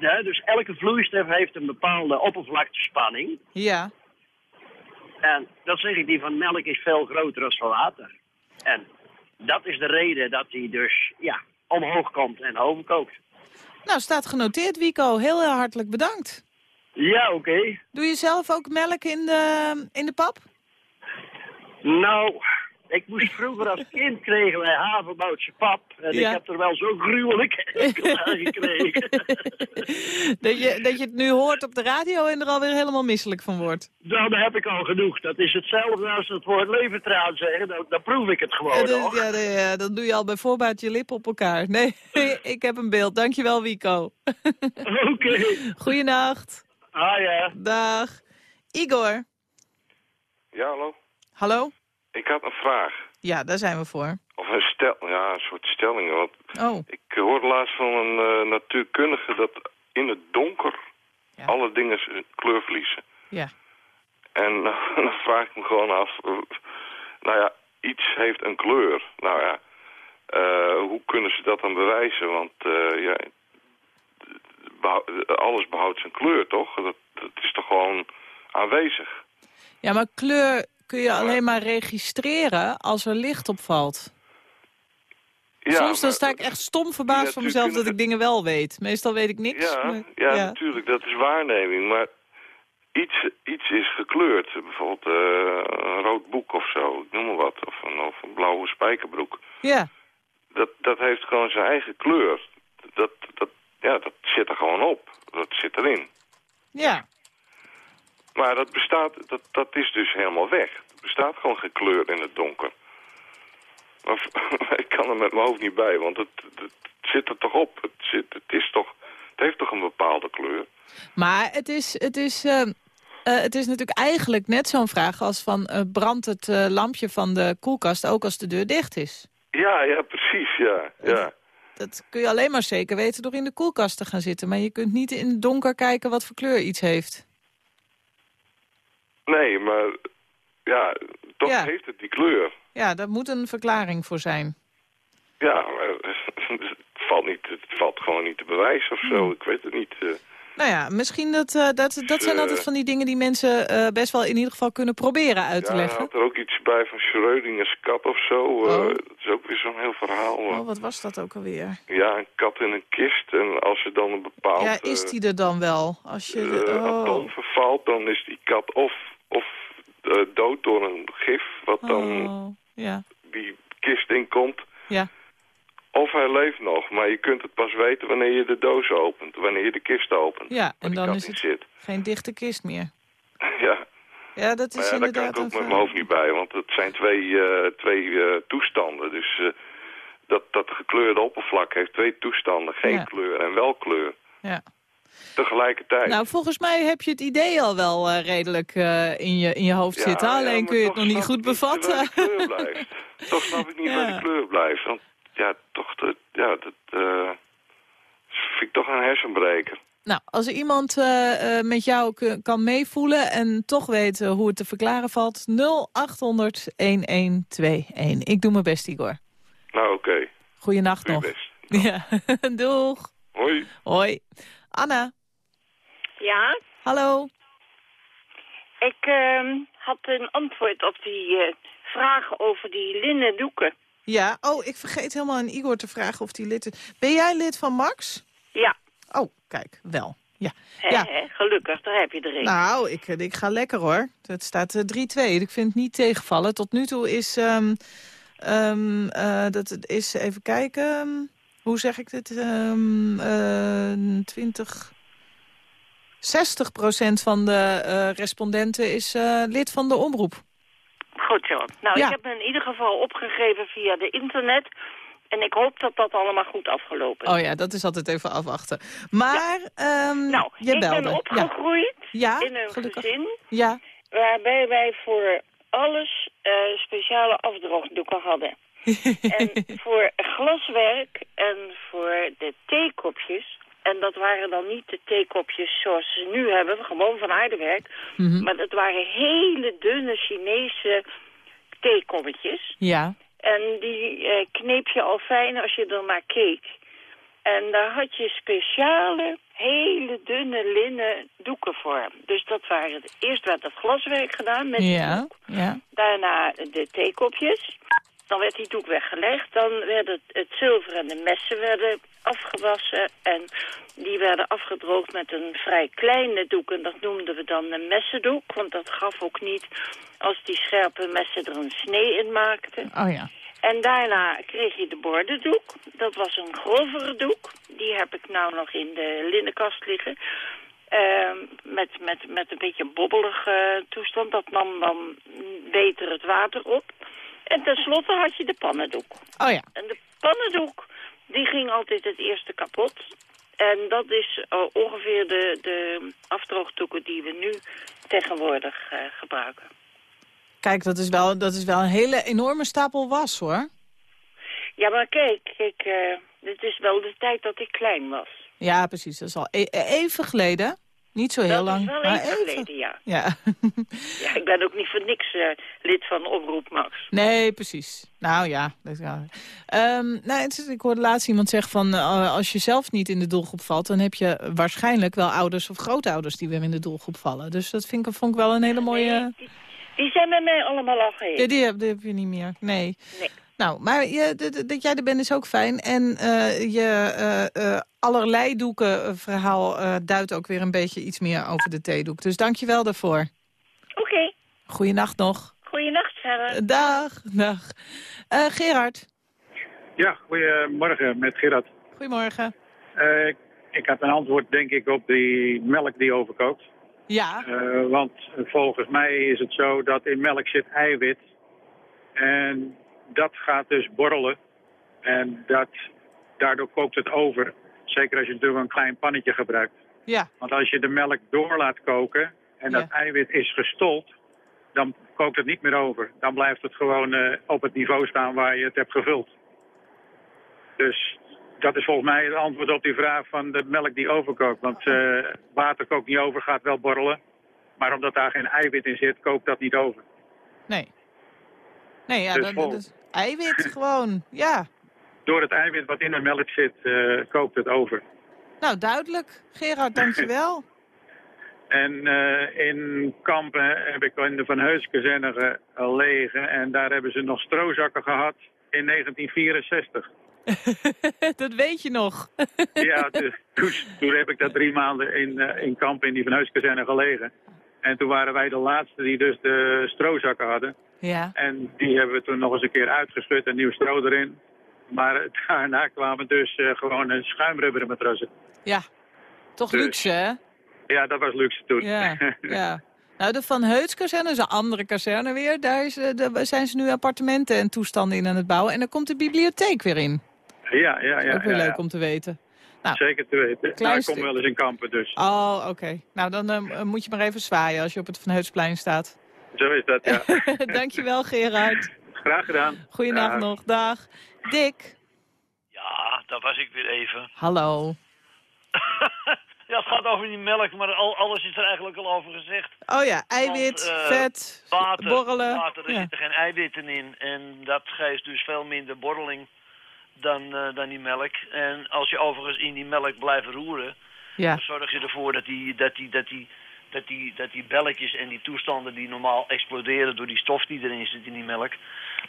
Ja, dus elke vloeistof heeft een bepaalde oppervlaktespanning. Ja. En dat zeg ik, die van melk is veel groter dan van water. En dat is de reden dat die dus ja, omhoog komt en overkookt. Nou, staat genoteerd, Wico. Heel, heel hartelijk bedankt. Ja, oké. Doe je zelf ook melk in de, in de pap? Nou, ik moest vroeger als kind kregen wij havermoutse pap. En Ja. ik heb er wel zo gruwelijk aan gekregen. Dat je, dat je het nu hoort op de radio en er alweer helemaal misselijk van wordt. Nou, daar heb ik al genoeg. Dat is hetzelfde als het woord levertraan zeggen. Dan, dan proef ik het gewoon Ja, dat, nog. ja, dan doe je al bij voorbaat je lippen op elkaar. Nee, ik heb een beeld. Dankjewel, Wico. Oké. Goeienacht. Ah ja. Dag. Igor. Ja, hallo. Hallo? Ik had een vraag. Ja, daar zijn we voor. Of een stel, ja, een soort stelling. Want Oh, ik hoorde laatst van een eh, natuurkundige dat in het donker alle dingen kleur verliezen. ja. En dan vraag ik me gewoon af, eh, nou ja, iets heeft een kleur. Nou ja, eh, hoe kunnen ze dat dan bewijzen? Want eh, ja, alles behoudt zijn kleur, toch? Dat, dat is toch gewoon aanwezig? Ja, maar kleur kun je alleen maar registreren als er licht opvalt. Ja, Soms dan sta ik echt stom verbaasd van mezelf dat ik dingen wel weet. Meestal weet ik niks. Ja, maar- ja, natuurlijk, dat is waarneming. Maar iets, iets is gekleurd. Bijvoorbeeld eh, een rood boek of zo, ik noem maar wat. Of een, of een blauwe spijkerbroek. Ja. Dat, dat heeft gewoon zijn eigen kleur. Dat, dat, ja, dat zit er gewoon op. Dat zit erin. Ja. Maar dat bestaat, dat, dat is dus helemaal weg. Er bestaat gewoon geen kleur in het donker. Maar ik kan er met mijn hoofd niet bij, want het, het, het zit er toch op. Het, zit, het, is toch, het heeft toch een bepaalde kleur. Maar het is, het is, eh, eh, het is natuurlijk eigenlijk net zo'n vraag als van... eh, brandt het lampje van de koelkast ook als de deur dicht is? Ja, ja, precies, ja. ja. Dat kun je alleen maar zeker weten door in de koelkast te gaan zitten. Maar je kunt niet in het donker kijken wat voor kleur iets heeft. Nee, maar ja, toch Ja. heeft het die kleur. Ja, daar moet een verklaring voor zijn. Ja, maar het valt, niet, het valt gewoon niet te bewijzen of zo. Hmm. Ik weet het niet. Nou ja, misschien dat, eh, dat, dat zijn altijd van die dingen die mensen eh, best wel in ieder geval kunnen proberen uit te ja, leggen. had er ook iets bij van Schrödingers kat of zo. eh, Oh. dat is ook weer zo'n heel verhaal. Oh, wat was dat ook alweer? Ja, een kat in een kist. En als er dan een bepaald Ja, is die er dan wel? Als je, eh, oh. atoom vervalt, dan is die kat of, of dood door een gif... wat dan Oh, ja, die kist inkomt. ja. Of hij leeft nog, maar je kunt het pas weten wanneer je de doos opent. Wanneer je de kist opent. ja, en dan is het zit. geen dichte kist meer. Ja, Ja, dat is ja, daar kan inderdaad ik ook met mijn hoofd niet bij. Want het zijn twee, eh, twee eh, toestanden. Dus eh, dat, dat gekleurde oppervlak heeft twee toestanden. Geen Ja. kleur en wel kleur. Ja. tegelijkertijd. Nou, volgens mij heb je het idee al wel redelijk in, je, in je hoofd Ja, zitten. Alleen kun je het nog niet goed bevatten. toch snap ik niet waar die kleur blijft. Want ja, toch, de, ja, dat eh, vind ik toch een hersenbreker. Nou, als er iemand eh, eh, met jou kan meevoelen en toch weet eh, hoe het te verklaren valt... 0800 1121. Ik doe mijn best, Igor. Nou, oké. Goeienacht Doe je nog. best. Ja, doeg. Hoi. Hoi. Anna, Ja, hallo. ik ehm, had een antwoord op die eh, vragen over die linnen doeken. Ja, oh, ik vergeet helemaal aan Igor te vragen of die lid is. Ben jij lid van Max? Ja, Oh, kijk, wel. Ja. Ja. gelukkig, daar heb je er een. Nou, ik, ik ga lekker hoor. Het staat eh, 3-2. Ik vind het niet tegenvallen. Tot nu toe is... ehm, ehm, eh, dat is even kijken. Hoe zeg ik dit? Ehm eh, 20... 60% van de eh, respondenten is eh, lid van de omroep. Goed zo. Nou, Ja. ik heb me in ieder geval opgegeven via de internet. En ik hoop dat dat allemaal goed afgelopen is. Oh ja, dat is altijd even afwachten. Maar ehm Nou, je ik belde. ben opgegroeid Ja, in een gelukkig. gezin Ja, waarbij wij voor alles eh, speciale afdroogdoeken hadden. en voor glaswerk en voor de theekopjes... en dat waren dan niet de theekopjes zoals ze nu hebben, gewoon van aardewerk... Mhm. maar dat waren hele dunne Chinese theekommetjes. ja. En die eh, kneep je al fijn als je er naar keek. En daar had je speciale, hele dunne linnen doeken voor. Dus dat waren, eerst werd het glaswerk gedaan met Ja, doek. ja. Daarna de theekopjes. Dan werd die doek weggelegd. Dan werden het, zilver en de messen werden afgewassen. En die werden afgedroogd met een vrij kleine doek. En dat noemden we dan een messendoek. Want dat gaf ook niet als die scherpe messen er een snee in maakten. Oh ja. En daarna kreeg je de bordendoek. Dat was een grovere doek. Die heb ik nou nog in de linnenkast liggen. Ehm, met, met, met een beetje bobbelige toestand. Dat nam dan beter het water op. En tenslotte had je de pannendoek. Oh ja. En de pannendoek, die ging altijd het eerste kapot. En dat is eh, ongeveer de, de afdroogdoeken die we nu tegenwoordig eh, gebruiken. Kijk, dat is, wel, dat is wel een hele enorme stapel was, hoor. Ja, maar kijk, kijk eh, dit is wel de tijd dat ik klein was. Ja, precies. Dat is al e- even geleden. Niet zo heel dat lang. is wel even geleden, ja. Ja. ja. Ik ben ook niet voor niks eh, lid van Omroep Max. Nee, precies. Nou ja. Dat, ja. Ehm, nou, het is, ik hoorde laatst iemand zeggen van... eh, als je zelf niet in de doelgroep valt... dan heb je waarschijnlijk wel ouders of grootouders... die weer in de doelgroep vallen. Dus dat vind ik, vond ik wel een hele mooie... Die zijn met mij allemaal al. Ja, die, heb, die heb je niet meer. Nee. Nee. Nou, maar je, dat- jij er bent is ook fijn. En eh, je eh, eh, allerlei doeken verhaal eh, duidt ook weer een beetje iets meer over de theedoek. Dus dank je wel daarvoor. Oké, Goeienacht nog. goeienacht verder. Dag, dag. Eh, Gerard, Ja, goedemorgen met Gerard. goedemorgen. Eh, ik had een antwoord denk ik op die melk die overkookt. Ja, Eh, want volgens mij is het zo dat in melk zit eiwit. En dat gaat dus borrelen. En dat, daardoor kookt het over. Zeker als je natuurlijk een klein pannetje gebruikt. ja, Want als je de melk door laat koken en dat eiwit is gestold, dan kookt het niet meer over. Dan blijft het gewoon eh, op het niveau staan waar je het hebt gevuld. Dus dat is volgens mij het antwoord op die vraag van de melk die overkookt. Want eh, water kookt niet over, gaat wel borrelen. Maar omdat daar geen eiwit in zit, kookt dat niet over. nee. Nee, ja, Dus dat, is eiwit gewoon. Ja, Door het eiwit wat in de melk zit, eh, kookt het over. nou duidelijk. Gerard, dank je wel. En eh, in Kampen heb ik in de Van Heuskazerne gelegen. En daar hebben ze nog strozakken gehad in 1964. dat weet je nog. ja, dus, toen, heb ik daar drie maanden in, eh, in Kampen in die Van Heuskazerne gelegen. En toen waren wij de laatste die dus de strozakken hadden. Ja. En die hebben we toen nog eens een keer uitgeschud en nieuw stro erin. Maar daarna kwamen dus eh, gewoon een schuimrubberen matrassen. Ja, toch Dus- luxe, hè? Ja, dat was luxe toen. Ja, ja. Nou, de Van Heutskazerne is een andere kazerne weer. Daar, is, eh, daar zijn ze nu appartementen en toestanden in aan het bouwen. En dan komt de bibliotheek weer in. ja, ja, ja. ook weer ja, leuk ja. om te weten. Nou, Zeker te weten. klein Nou, kom wel eens in kampen, dus Oh, oké. Nou, dan eh, moet je maar even zwaaien als je op het Van Heutsplein staat. Zo is dat, ja. Dankjewel, Gerard. Graag gedaan. Goeienacht Dag. nog. Dag. Dick. Ja, daar was ik weer even. Hallo. Ja, het gaat over die melk, maar al, alles is er eigenlijk al over gezegd. Oh ja, eiwit, Want, eh, vet, Water, borrelen. water, er Ja. zitten geen eiwitten in. En dat geeft dus veel minder borreling dan, eh, dan die melk. En als je overigens in die melk blijft roeren... Ja. dan zorg je ervoor dat die, dat die, dat die, dat die, dat die belletjes en die toestanden die normaal exploderen... door die stof die erin zit in die melk...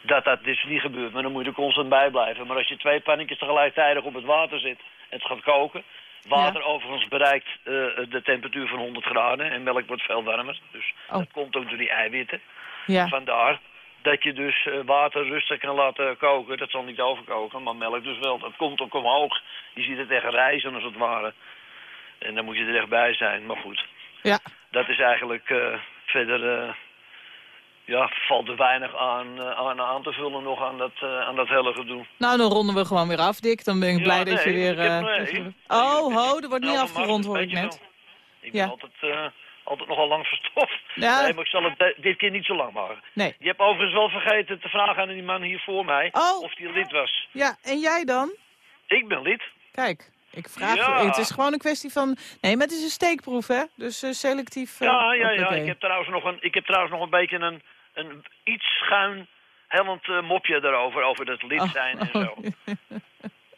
dat dat dus niet gebeurt. Maar dan moet je er constant bij blijven. Maar als je twee pannetjes tegelijkertijd op het water zit en het gaat koken... Water overigens bereikt eh, de temperatuur van 100 graden en melk wordt veel warmer. Dus Oh. dat komt ook door die eiwitten. Ja. Vandaar dat je dus eh, water rustig kan laten koken. Dat zal niet overkoken, maar melk dus wel. Dat komt ook omhoog. Je ziet het echt rijzen als het ware. En dan moet je er echt bij zijn. Maar goed, Ja. dat is eigenlijk eh, verder... eh, ja, valt er weinig aan, eh, aan aan te vullen nog aan dat, eh, aan dat hele gedoe. Nou, dan ronden we gewoon weer af, Dick. Dan ben ik Ja, blij dat je weer... heb- nee. je- Oh, ho, er wordt niet Nou, afgerond, hoor ik net. Ik Ja. ben altijd, eh, altijd nogal lang verstopt. Ja. Nee, maar ik zal het dit keer niet zo lang maken. Nee. Je hebt overigens wel vergeten te vragen aan die man hier voor mij Oh. of hij lid was. Ja, en jij dan? Ik ben lid. Kijk, ik vraag... Ja. Het is gewoon een kwestie van... Nee, maar het is een steekproef, hè? Dus eh, selectief... eh, Ja, ja, ja. Ik heb trouwens nog een, ik heb trouwens nog een beetje een, een iets schuin hellend eh, mopje daarover, over dat lid zijn en zo.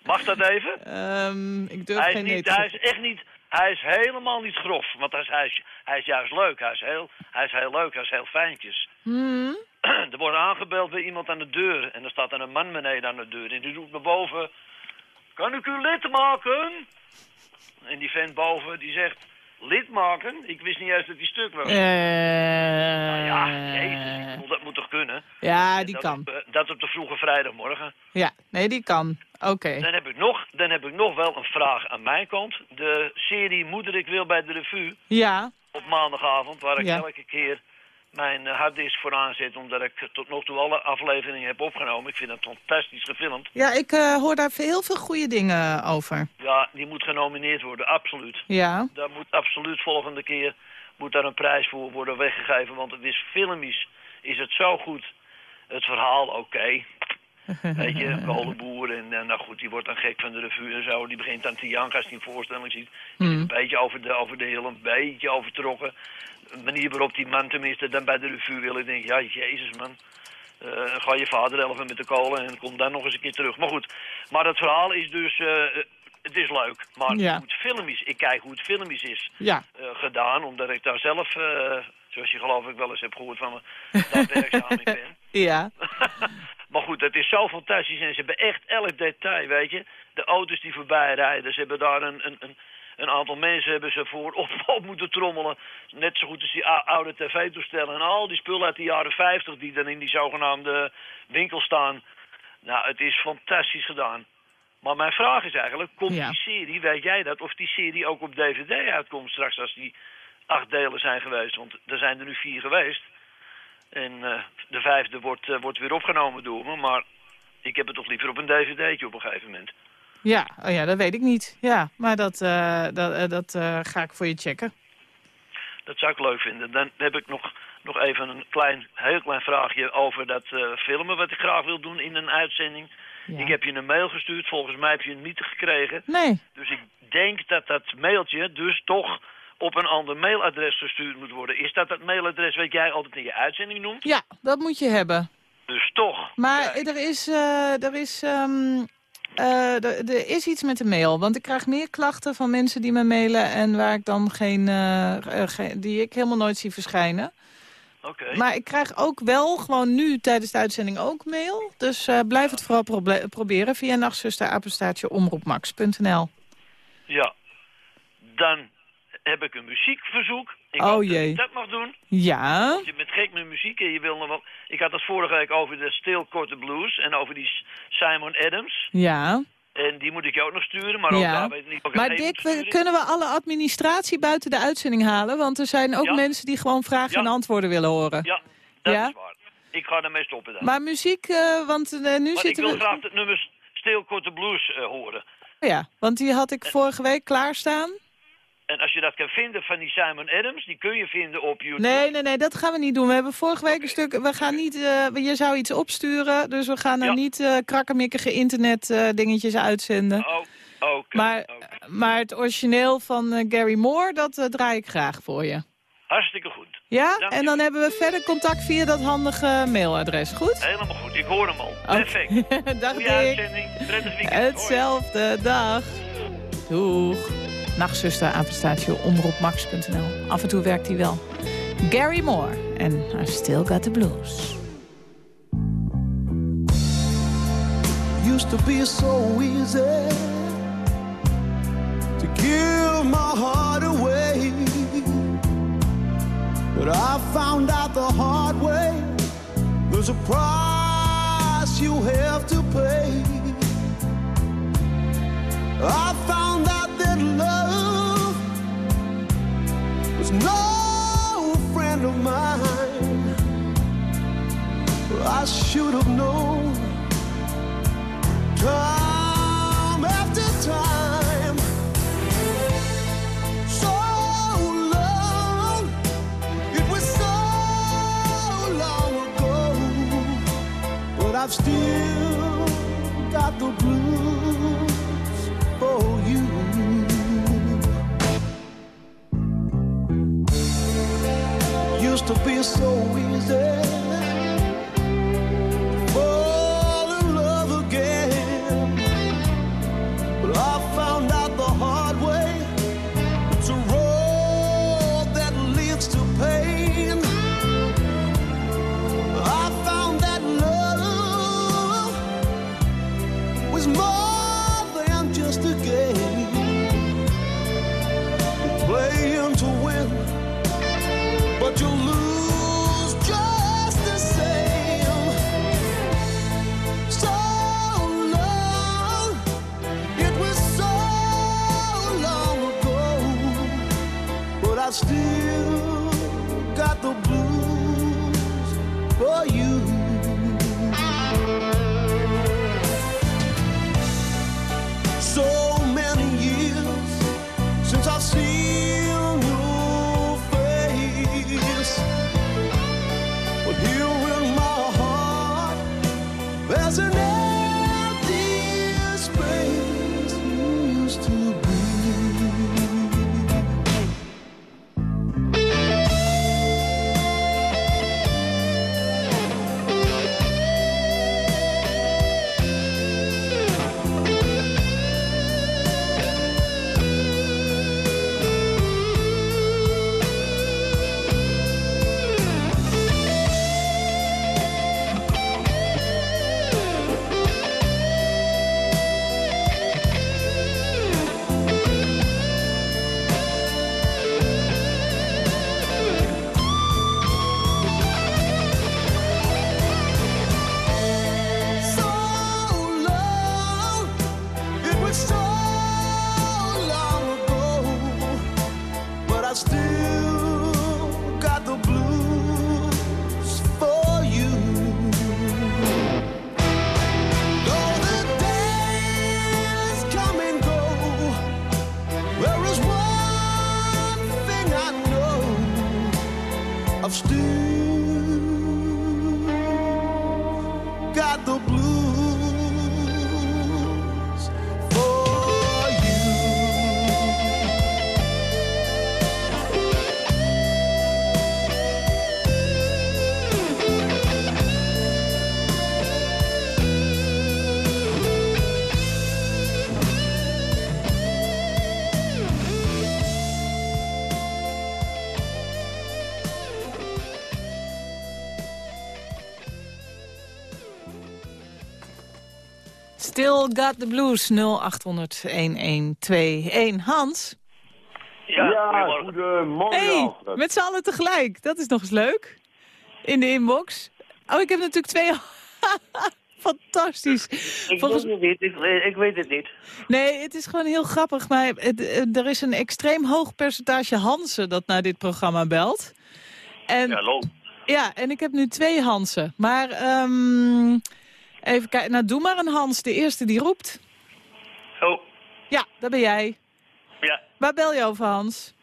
Mag dat even? Ehm, ik durf Hij geen niet, hij is echt niet, hij is helemaal niet grof. Want hij is, hij is, hij is juist leuk. Hij is, heel, hij is heel leuk, hij is heel fijntjes. Hmm? er wordt aangebeld bij iemand aan de deur. En er staat dan een man beneden aan de deur. En die roept naar boven... Kan ik u lid maken? En die vent boven, die zegt... Lid maken? Ik wist niet eens dat die stuk was. Eh, Nou ja, jezus, bedoel, dat moet toch kunnen? Ja, En die dat kan. Op, eh, dat op de vroege vrijdagmorgen. Ja, nee, die kan. Oké. Dan, heb ik nog, dan heb ik nog wel een vraag aan mijn kant. De serie Moeder ik wil bij de revue Ja, op maandagavond... waar ik Ja. elke keer mijn harddisk voor aanzet... omdat ik tot nog toe alle afleveringen heb opgenomen. Ik vind het fantastisch gefilmd. ja ik eh, hoor daar heel veel goede dingen over. Ja, die moet genomineerd worden, absoluut. Ja, Daar moet absoluut volgende keer moet daar een prijs voor worden weggegeven. Want het is filmisch, is het zo goed. Het verhaal, oké. Weet je, kolenboer en eh, nou goed, die wordt dan gek van de revue en zo. Die begint dan te janken als hij een voorstelling ziet. Hmm. een beetje over de, over de hill, een beetje overtrokken. De manier waarop die man tenminste dan bij de revue wil. Ik denk, ja, jezus man. Eh, ga je vader helpen met de kolen en kom dan nog eens een keer terug. Maar goed, maar het verhaal is dus, eh, het is leuk. Maar Ja. hoe het filmisch, ik kijk hoe het filmisch is ja. gedaan, omdat ik daar zelf, zoals je geloof ik wel eens hebt gehoord van me, daar werkzaam in ben. Ja, Maar goed, het is zo fantastisch en ze hebben echt elk detail, weet je. De auto's die voorbij rijden, ze hebben daar een, een, een, een aantal mensen hebben ze voor op, op moeten trommelen. Net zo goed als die ou- oude tv-toestellen en al die spullen uit de jaren 50 die dan in die zogenaamde winkel staan. Nou, het is fantastisch gedaan. Maar mijn vraag is eigenlijk, komt Ja. die serie, weet jij dat, of die serie ook op DVD uitkomt straks als die acht delen zijn geweest? Want er zijn er nu vier geweest. En eh, de vijfde wordt, eh, wordt weer opgenomen door me, maar ik heb het toch liever op een dvd'tje op een gegeven moment. ja. Oh, ja, dat weet ik niet. Ja, maar dat, eh, dat, dat ga ik voor je checken. Dat zou ik leuk vinden. Dan heb ik nog, nog even een klein, heel klein vraagje over dat filmen wat ik graag wil doen in een uitzending. Ja. Ik heb je een mail gestuurd, volgens mij heb je het niet gekregen. Nee. Dus ik denk dat dat mailtje dus toch op een ander mailadres gestuurd moet worden. Is dat het mailadres wat jij altijd in je uitzending noemt? Ja, dat moet je hebben. Dus toch. Maar er is, eh, er, is, ehm, eh, er, is iets met de mail. Want ik krijg meer klachten van mensen die me mailen... en waar ik dan geen, eh, geen- die ik helemaal nooit zie verschijnen. Oké. Maar ik krijg ook wel gewoon nu tijdens de uitzending ook mail. Dus blijf het vooral proble- proberen via nachtzusterapenstaatje omroepmax.nl. Ja. Dan heb ik een muziekverzoek. Ik Oh, dat jee. ik dat mag doen. Ja, je bent gek met muziek en je wil nog wel... Ik had het vorige week over de stilkorte blues en over die Simon Adams. ja. En die moet ik je ook nog sturen, maar ook Ja. daar weet ik niet ik Maar Dick, we- kunnen we alle administratie buiten de uitzending halen? Want er zijn ook Ja. mensen die gewoon vragen Ja. en antwoorden willen horen. Ja, dat is waar. Ik ga ermee stoppen dan. Maar muziek, eh, want eh, nu maar ik zitten wil we... graag het nummer stilkorte blues eh, horen. Ja, want die had ik vorige week klaarstaan. En als je dat kan vinden van die Simon Adams, die kun je vinden op YouTube. Nee, nee, nee, dat gaan we niet doen. We hebben vorige week een stuk... We gaan niet... eh, je zou iets opsturen, dus we gaan er niet eh krakkemikkige internet eh, dingetjes uitzenden. Oh, oké. maar, maar het origineel van Gary Moore, dat draai ik graag voor je. Hartstikke goed. Ja? Dank en je. dan hebben we verder contact via dat handige mailadres. Goed? Helemaal goed, ik hoor hem al. Perfect. Dag Goeie Dick. uitzending, prettig weekend. Hoi. Hetzelfde, dag. Doeg. Nachtzuster, apenstaatje, omroepmax.nl. Af en toe werkt hij wel. Gary Moore en I Still Got the Blues. used to be so easy to give my heart away. But I found out the hard way there's a price you have to pay. Still Got the Blues 0800-1121. Hans? Ja, goedemorgen. Hey, met z'n allen tegelijk. Dat is nog eens leuk. In de inbox. Oh, ik heb natuurlijk twee... Fantastisch. Ik Volgens- weet het niet, ik, ik weet het niet. Nee, het is gewoon heel grappig. Maar het- eh, er is een extreem hoog percentage Hansen dat naar dit programma belt. En, Ja, lol. Ja, en ik heb nu twee Hansen. Maar ehm, even kijken. Nou, doe maar een Hans. De eerste die roept. Oh, Ja, dat ben jij. Ja, Waar bel je over, Hans?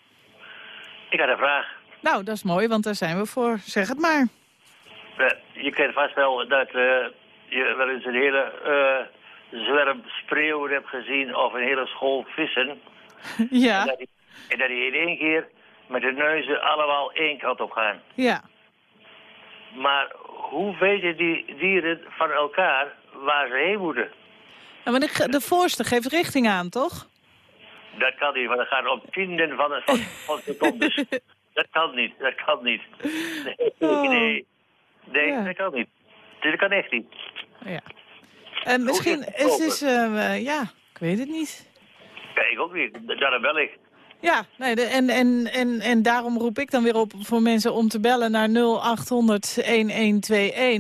ik had een vraag. Nou, dat is mooi, want daar zijn we voor. Zeg het maar. Eh, je kent vast wel dat eh, je wel eens een hele eh, zwerm spreeuwen hebt gezien of een hele school vissen. En Ja, dat, die, en dat die in één keer met de neuzen allemaal één kant op gaan. ja. Maar hoe weten die dieren van elkaar waar ze heen moeten? Ja, maar de, de voorste geeft richting aan, toch? Dat kan niet, want dat gaat om tienden van, een- van, van secondes. dat kan niet, dat kan niet. Nee, nee, nee Ja. dat kan niet. Dat kan echt niet. Ja. En misschien Hoe is dus, eh, eh, ja, ik weet het niet. Ja, ik ook niet. Daarom bel ik. Ja, nee, de- en, en, en, en daarom roep ik dan weer op voor mensen om te bellen naar 0800-1121.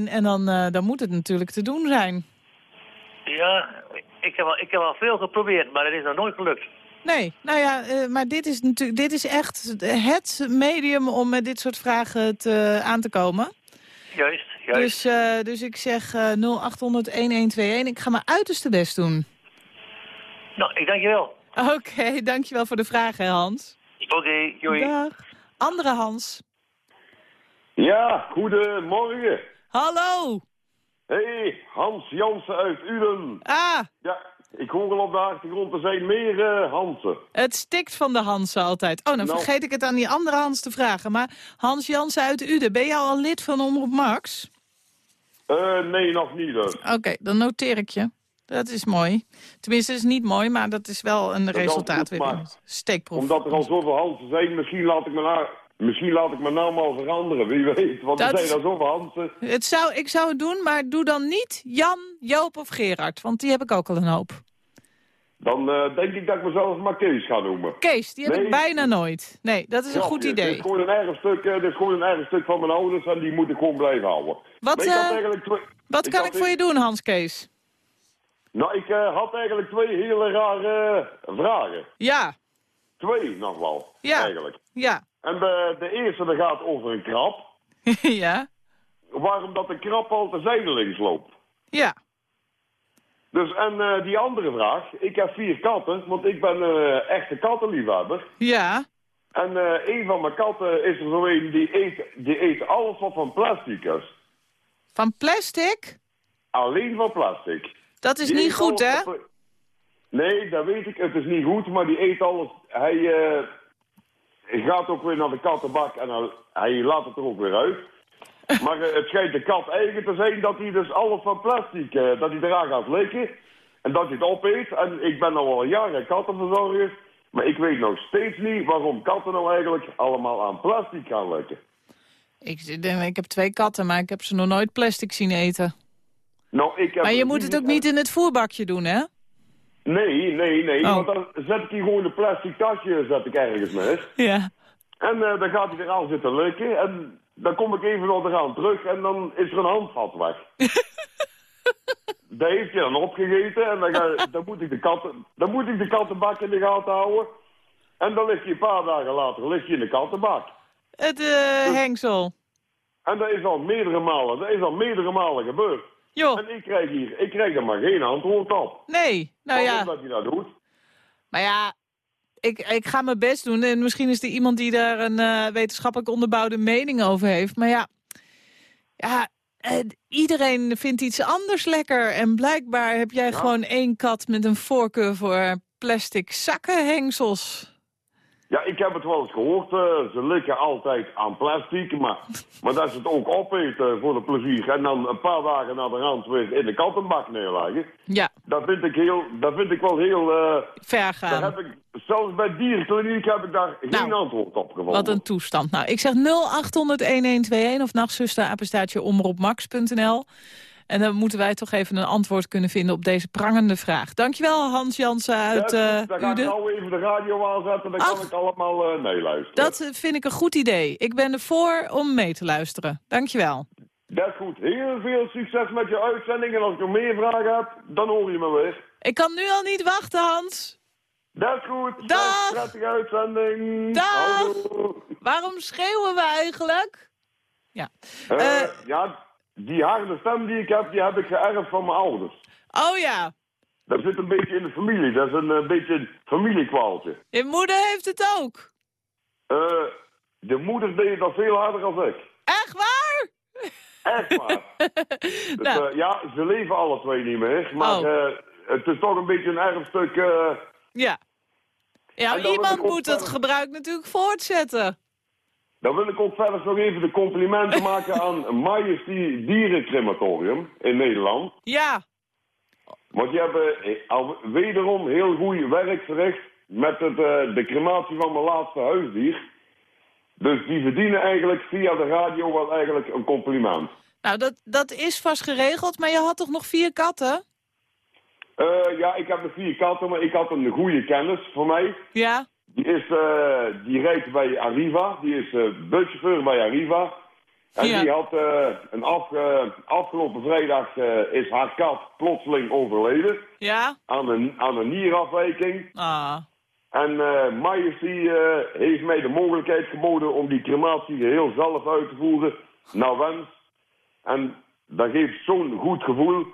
En dan, eh, dan moet het natuurlijk te doen zijn. Ja, ik heb, al, ik heb al veel geprobeerd, maar het is nog nooit gelukt. Nee, nou ja, eh, maar dit is natuurlijk, dit is echt het medium om met dit soort vragen te, aan te komen. Juist, juist. Dus, eh, dus ik zeg eh 0800-1121. Ik ga mijn uiterste best doen. Nou, ik dank je wel. Oké, dankjewel voor de vraag, hè, Hans. Oké, joei. Dag. Andere Hans. Ja, goedemorgen. Hallo. Hey, Hans Jansen uit Uden. Ah, Ja, ik hoor al op de achtergrond, er zijn meer eh, Hansen. het stikt van de Hansen altijd. Oh, dan Nou. vergeet ik het aan die andere Hans te vragen. Maar Hans Jansen uit Uden, ben jij al lid van Omroep Max? Eh, nee, nog niet. Oké, dan noteer ik je. Dat is mooi. Tenminste, het is niet mooi, maar dat is wel een Dat resultaat. goed, weer. maar Steekproef. Omdat er al zoveel Hansen zijn, misschien laat ik mijn, na misschien laat ik mijn naam al veranderen, wie weet. Want Dat er zijn al zoveel Hansen. Het zou, ik zou het doen, maar doe dan niet Jan, Joop of Gerard. Want die heb ik ook al een hoop. Dan eh, denk ik dat ik mezelf maar Kees ga noemen. Kees, die heb Nee. ik bijna nooit. Nee, dat is een goed Grapje. Dit idee. is gewoon een erg stuk, eh, dit is gewoon een erg stuk van mijn ouders en die moet ik gewoon blijven houden. Wat, eh, Wat kan ik voor je doen, Hans Kees? Nou, ik eh, had eigenlijk twee hele rare eh, vragen. Ja, Twee nog wel, Ja. eigenlijk. ja, En de, de eerste dat gaat over een krab. ja, Waarom dat de krab altijd zijdelings loopt. ja. Dus, en eh, die andere vraag. Ik heb vier katten, want ik ben eh echte kattenliefhebber. Ja, En een van mijn katten is er zo een die eet, die eet alles wat van plastic is. van plastic? Alleen van plastic. Dat is Die niet goed, hè? Nee, dat weet ik. Het is niet goed, maar die eet alles. Hij, eh, hij gaat ook weer naar de kattenbak en hij, hij laat het er ook weer uit. Maar eh, het schijnt de kat eigen te zijn dat hij dus alles van plastic, eh, dat hij eraan gaat likken. En dat hij het opeet. En ik ben al wel jaren kattenverzorger. Maar ik weet nog steeds niet waarom katten nou eigenlijk allemaal aan plastic gaan likken. Ik, ik heb twee katten, maar ik heb ze nog nooit plastic zien eten. Nou, ik heb Maar je er moet het ook niet in het voerbakje doen, hè? Nee, nee, nee. Oh. Want dan zet ik hier gewoon een plastic tasje zet ik ergens mee. Ja. En eh, dan gaat hij eraan zitten likken. En dan kom ik even nog eraan terug en dan is er een handvat weg. Daar heeft hij dan opgegeten en dan, ga, dan, moet ik de katten, dan moet ik de kattenbak in de gaten houden. En dan ligt hij een paar dagen later ligt hij in de kattenbak. Het eh, hengsel. En dat is al meerdere malen, dat is al meerdere malen gebeurd. Jo. En ik krijg hier, ik krijg er maar geen antwoord op. Nee, nou ja. dat hij dat doet? Maar ja, ik, ik ga mijn best doen. En misschien is er iemand die daar een eh, wetenschappelijk onderbouwde mening over heeft. Maar ja, ja eh, iedereen vindt iets anders lekker. En blijkbaar heb jij gewoon één kat met een voorkeur voor plastic zakkenhengsels. Ja, ik heb het wel eens gehoord. eh, ze likken altijd aan plastic, maar, maar dat ze het ook opeten voor de plezier. En dan een paar dagen naar de rand weer in de kattenbak neerleggen. Ja, Dat vind ik, heel, dat vind ik wel heel... eh ver gaan. heb ik, zelfs bij dierenkliniek heb ik daar geen antwoord op gevonden. Wat een toestand. Nou, ik zeg 0800-1121 of nachtzuster, apenstaartje omroepmax.nl. En dan moeten wij toch even een antwoord kunnen vinden op deze prangende vraag. Dankjewel Hans Jansen uit eh dan ga ik Uden. nou even de radio aanzetten, dan kan ik allemaal eh meeluisteren. Dat vind ik een goed idee. Ik ben ervoor om mee te luisteren. Dankjewel. Dat is goed. Heel veel succes met je uitzending. En als ik nog meer vragen heb, dan hoor je me weer. Ik kan nu al niet wachten, Hans. Dat is goed. Dag. Prettige uitzending. Dag. Hallo. Waarom schreeuwen we eigenlijk? Ja. Eh, ja, die harde stem die ik heb, die heb ik geërfd van mijn ouders. oh ja. Dat zit een beetje in de familie. Dat is een, eh, beetje een familiekwaaltje. Je moeder heeft het ook. Eh, de moeder deed dat veel harder dan ik. Echt waar? Echt waar. Dus, Nou. eh, ja, ze leven alle twee niet meer. Maar Oh. het is toch een beetje een erfstuk... Ja. Ja, iemand moet het verder- gebruik natuurlijk voortzetten. Dan wil ik ook verder nog even de complimenten maken aan Majesty Dierencrematorium in Nederland. Ja. Want die hebben eh, al wederom heel goed werk verricht met het, eh, de crematie van mijn laatste huisdier. Dus die verdienen eigenlijk via de radio wel eigenlijk een compliment. Nou, dat, dat is vast geregeld, maar je had toch nog vier katten? Eh, ja, ik heb er vier katten, maar ik had een goede kennis voor mij. Ja. Die, is, eh, die rijdt bij Arriva, die is eh buschauffeur bij Arriva. En Ja. die had eh, een af, eh, afgelopen vrijdag eh, is haar kat plotseling overleden Ja? aan een, aan een nierafwijking. Ah. En eh Majesty eh, heeft mij de mogelijkheid geboden om die crematie geheel zelf uit te voeren, naar wens. En dat geeft zo'n goed gevoel,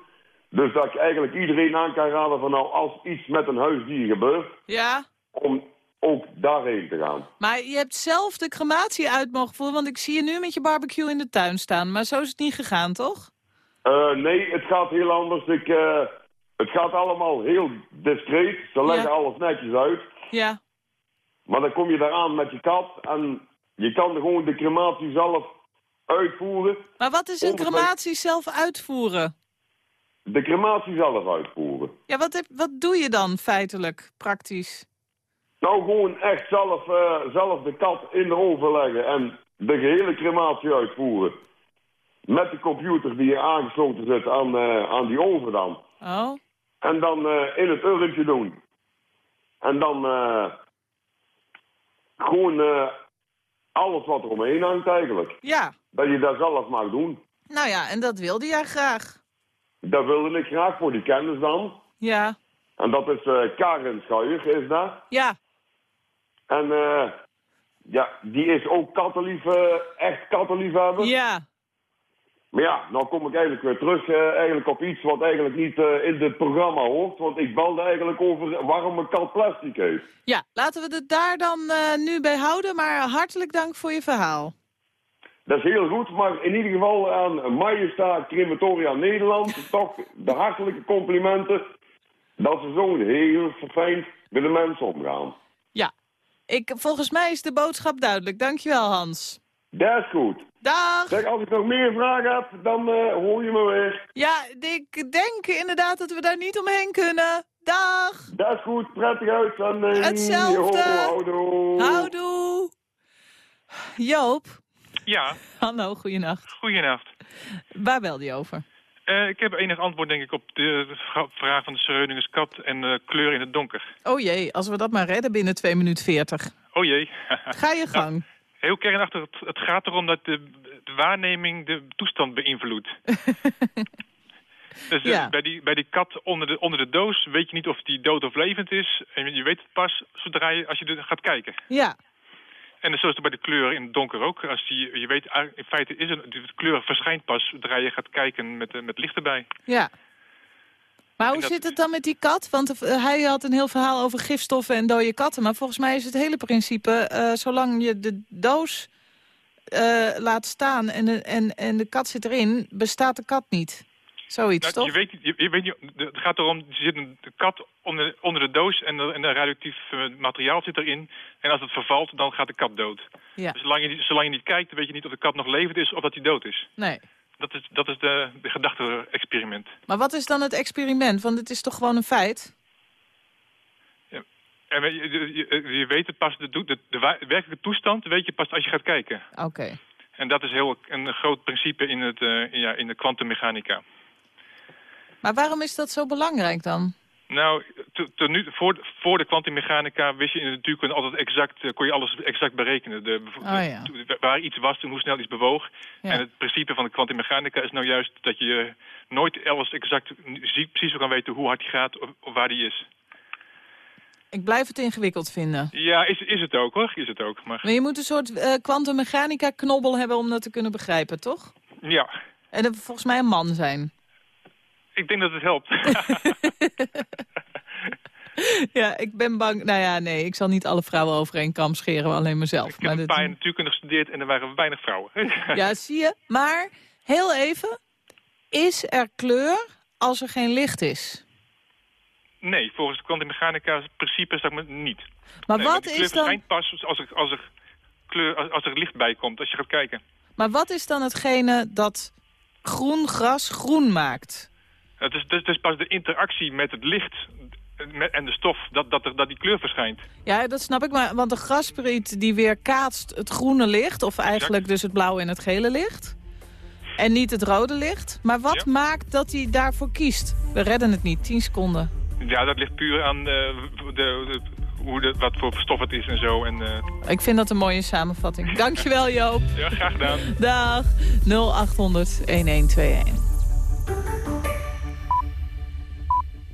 dus dat ik eigenlijk iedereen aan kan raden van nou, als iets met een huisdier gebeurt, Ja? om ook daarheen te gaan. Maar je hebt zelf de crematie uit mogen voeren, want ik zie je nu met je barbecue in de tuin staan. Maar zo is het niet gegaan, toch? Eh, nee, het gaat heel anders. Ik, eh, het gaat allemaal heel discreet. Ze leggen Ja. alles netjes uit. Ja. Maar dan kom je eraan met je kat en je kan gewoon de crematie zelf uitvoeren. Maar wat is een crematie zelf uitvoeren? De crematie zelf uitvoeren. Ja, wat, heb, wat doe je dan feitelijk, praktisch? Nou, gewoon echt zelf, eh, zelf de kat in de oven leggen en de gehele crematie uitvoeren. Met de computer die je aangesloten zit aan, eh, aan die oven dan. Oh? En dan eh, in het urntje doen. En dan gewoon alles wat er omheen hangt eigenlijk. Ja. Dat je dat zelf mag doen. Nou ja, en dat wilde jij graag. Dat wilde ik graag voor die kennis dan. Ja. En dat is Karen Schuijer, is dat. Ja. En eh, ja, die is ook kattenlief, eh, echt kattenliefhebber. Ja. Maar ja, nou kom ik eigenlijk weer terug eh, eigenlijk op iets wat eigenlijk niet in dit programma hoort. Want ik belde eigenlijk over waarom een kat plastic heeft. Ja, laten we het daar dan nu bij houden. Maar hartelijk dank voor je verhaal. Dat is heel goed, maar in ieder geval aan Majesta Crematoria Nederland toch de hartelijke complimenten dat ze zo heel verfijnd met de mensen omgaan. Ik, volgens mij is de boodschap duidelijk. Dankjewel, Hans. Dat is goed. Dag! Zeg, als ik nog meer vragen heb, dan eh, hoor je me weer. Ja, ik denk inderdaad dat we daar niet omheen kunnen. Dag! Dat is goed, prettig uitzending. Hetzelfde. Houdoe. Houdoe! Joop. Ja, Hallo, goeienacht. goeienacht. Waar belde je over? Eh, ik heb enig antwoord denk ik op de, de vra- vraag van de Schreudingers kat en kleur in het donker. Oh jee, als we dat maar redden binnen 2 minuten 40. Oh jee. Ga je gang. Heel kernachtig, het, het gaat erom dat de, de waarneming de toestand beïnvloedt. dus eh, Ja. bij, die, bij die kat onder de, onder de doos weet je niet of die dood of levend is. En je weet het pas zodra je, als je er gaat kijken. Ja. En zo is het bij de kleur in het donker ook. Als die, je weet, eigenlijk- in feite is het, de kleur verschijnt pas zodra je gaat kijken met, eh, met licht erbij. Ja. Maar hoe dat- zit het dan met die kat? Want eh, hij had een heel verhaal over gifstoffen en dode katten. Maar volgens mij is het hele principe... eh, zolang je de doos laat staan en de, en, en de kat zit erin... bestaat de kat niet. Zoiets, Nou, toch? je, weet, je, je weet niet, het gaat erom, er zit een kat onder, onder de doos en en de radioactief eh, materiaal zit erin. En als het vervalt, dan gaat de kat dood. Ja. Dus zolang je, niet- zolang je niet kijkt, weet je niet of de kat nog levend is of dat hij dood is. Nee. Dat is, dat is de, de gedachte-experiment. Maar wat is dan het experiment? Want het is toch gewoon een feit? En we- je, je, je- weet het pas, de, de, de werkelijke toestand weet je pas als je gaat kijken. Oké. En dat is heel, een groot principe in, het, eh, ja, in de kwantummechanica. Maar waarom is dat zo belangrijk dan? Nou, te- te nu, voor, voor de kwantummechanica wist je in de natuurkunde altijd exact, eh, kon je alles exact berekenen. De, Oh ja. de- waar iets was en hoe snel iets bewoog. Ja. En het principe van de kwantummechanica is nou juist dat je nooit alles exact precies kan weten hoe hard die gaat of, of waar die is. Ik blijf het ingewikkeld vinden. Ja, is, is het ook hoor, is het ook. Maar Maar je moet een soort eh kwantummechanica knobbel hebben om dat te kunnen begrijpen, toch? ja, En dat volgens mij een man zijn. Ik denk dat het helpt. Ja, ik ben bang... Nou ja, nee, ik zal niet alle vrouwen over één kam scheren, alleen mezelf. Ik heb een paar jaar natuurkunde gestudeerd en er waren weinig vrouwen. Ja, zie je. Maar, heel even, is er kleur als er geen licht is? Nee, volgens de kwantummechanica principe zeg maar niet. Maar Nee, wat is dan- pas als er, als, er kleur, als, als er licht bij komt, als je gaat kijken. Maar wat is dan hetgene dat groen gras groen maakt? Het is, het is pas de interactie met het licht met- en de stof dat, dat, er, dat die kleur verschijnt. Ja, dat snap ik, maar, want de graspriet die weerkaatst het groene licht... of eigenlijk dus het blauwe en het gele licht... en niet het rode licht. Maar wat maakt dat hij daarvoor kiest? We redden het niet, 10 seconden. Ja, dat ligt puur aan eh, de, de, hoe de, wat voor stof het is en zo. En, eh, Ik vind dat een mooie samenvatting. Dankjewel, Joop. ja, graag gedaan. Dag. 0800 1121.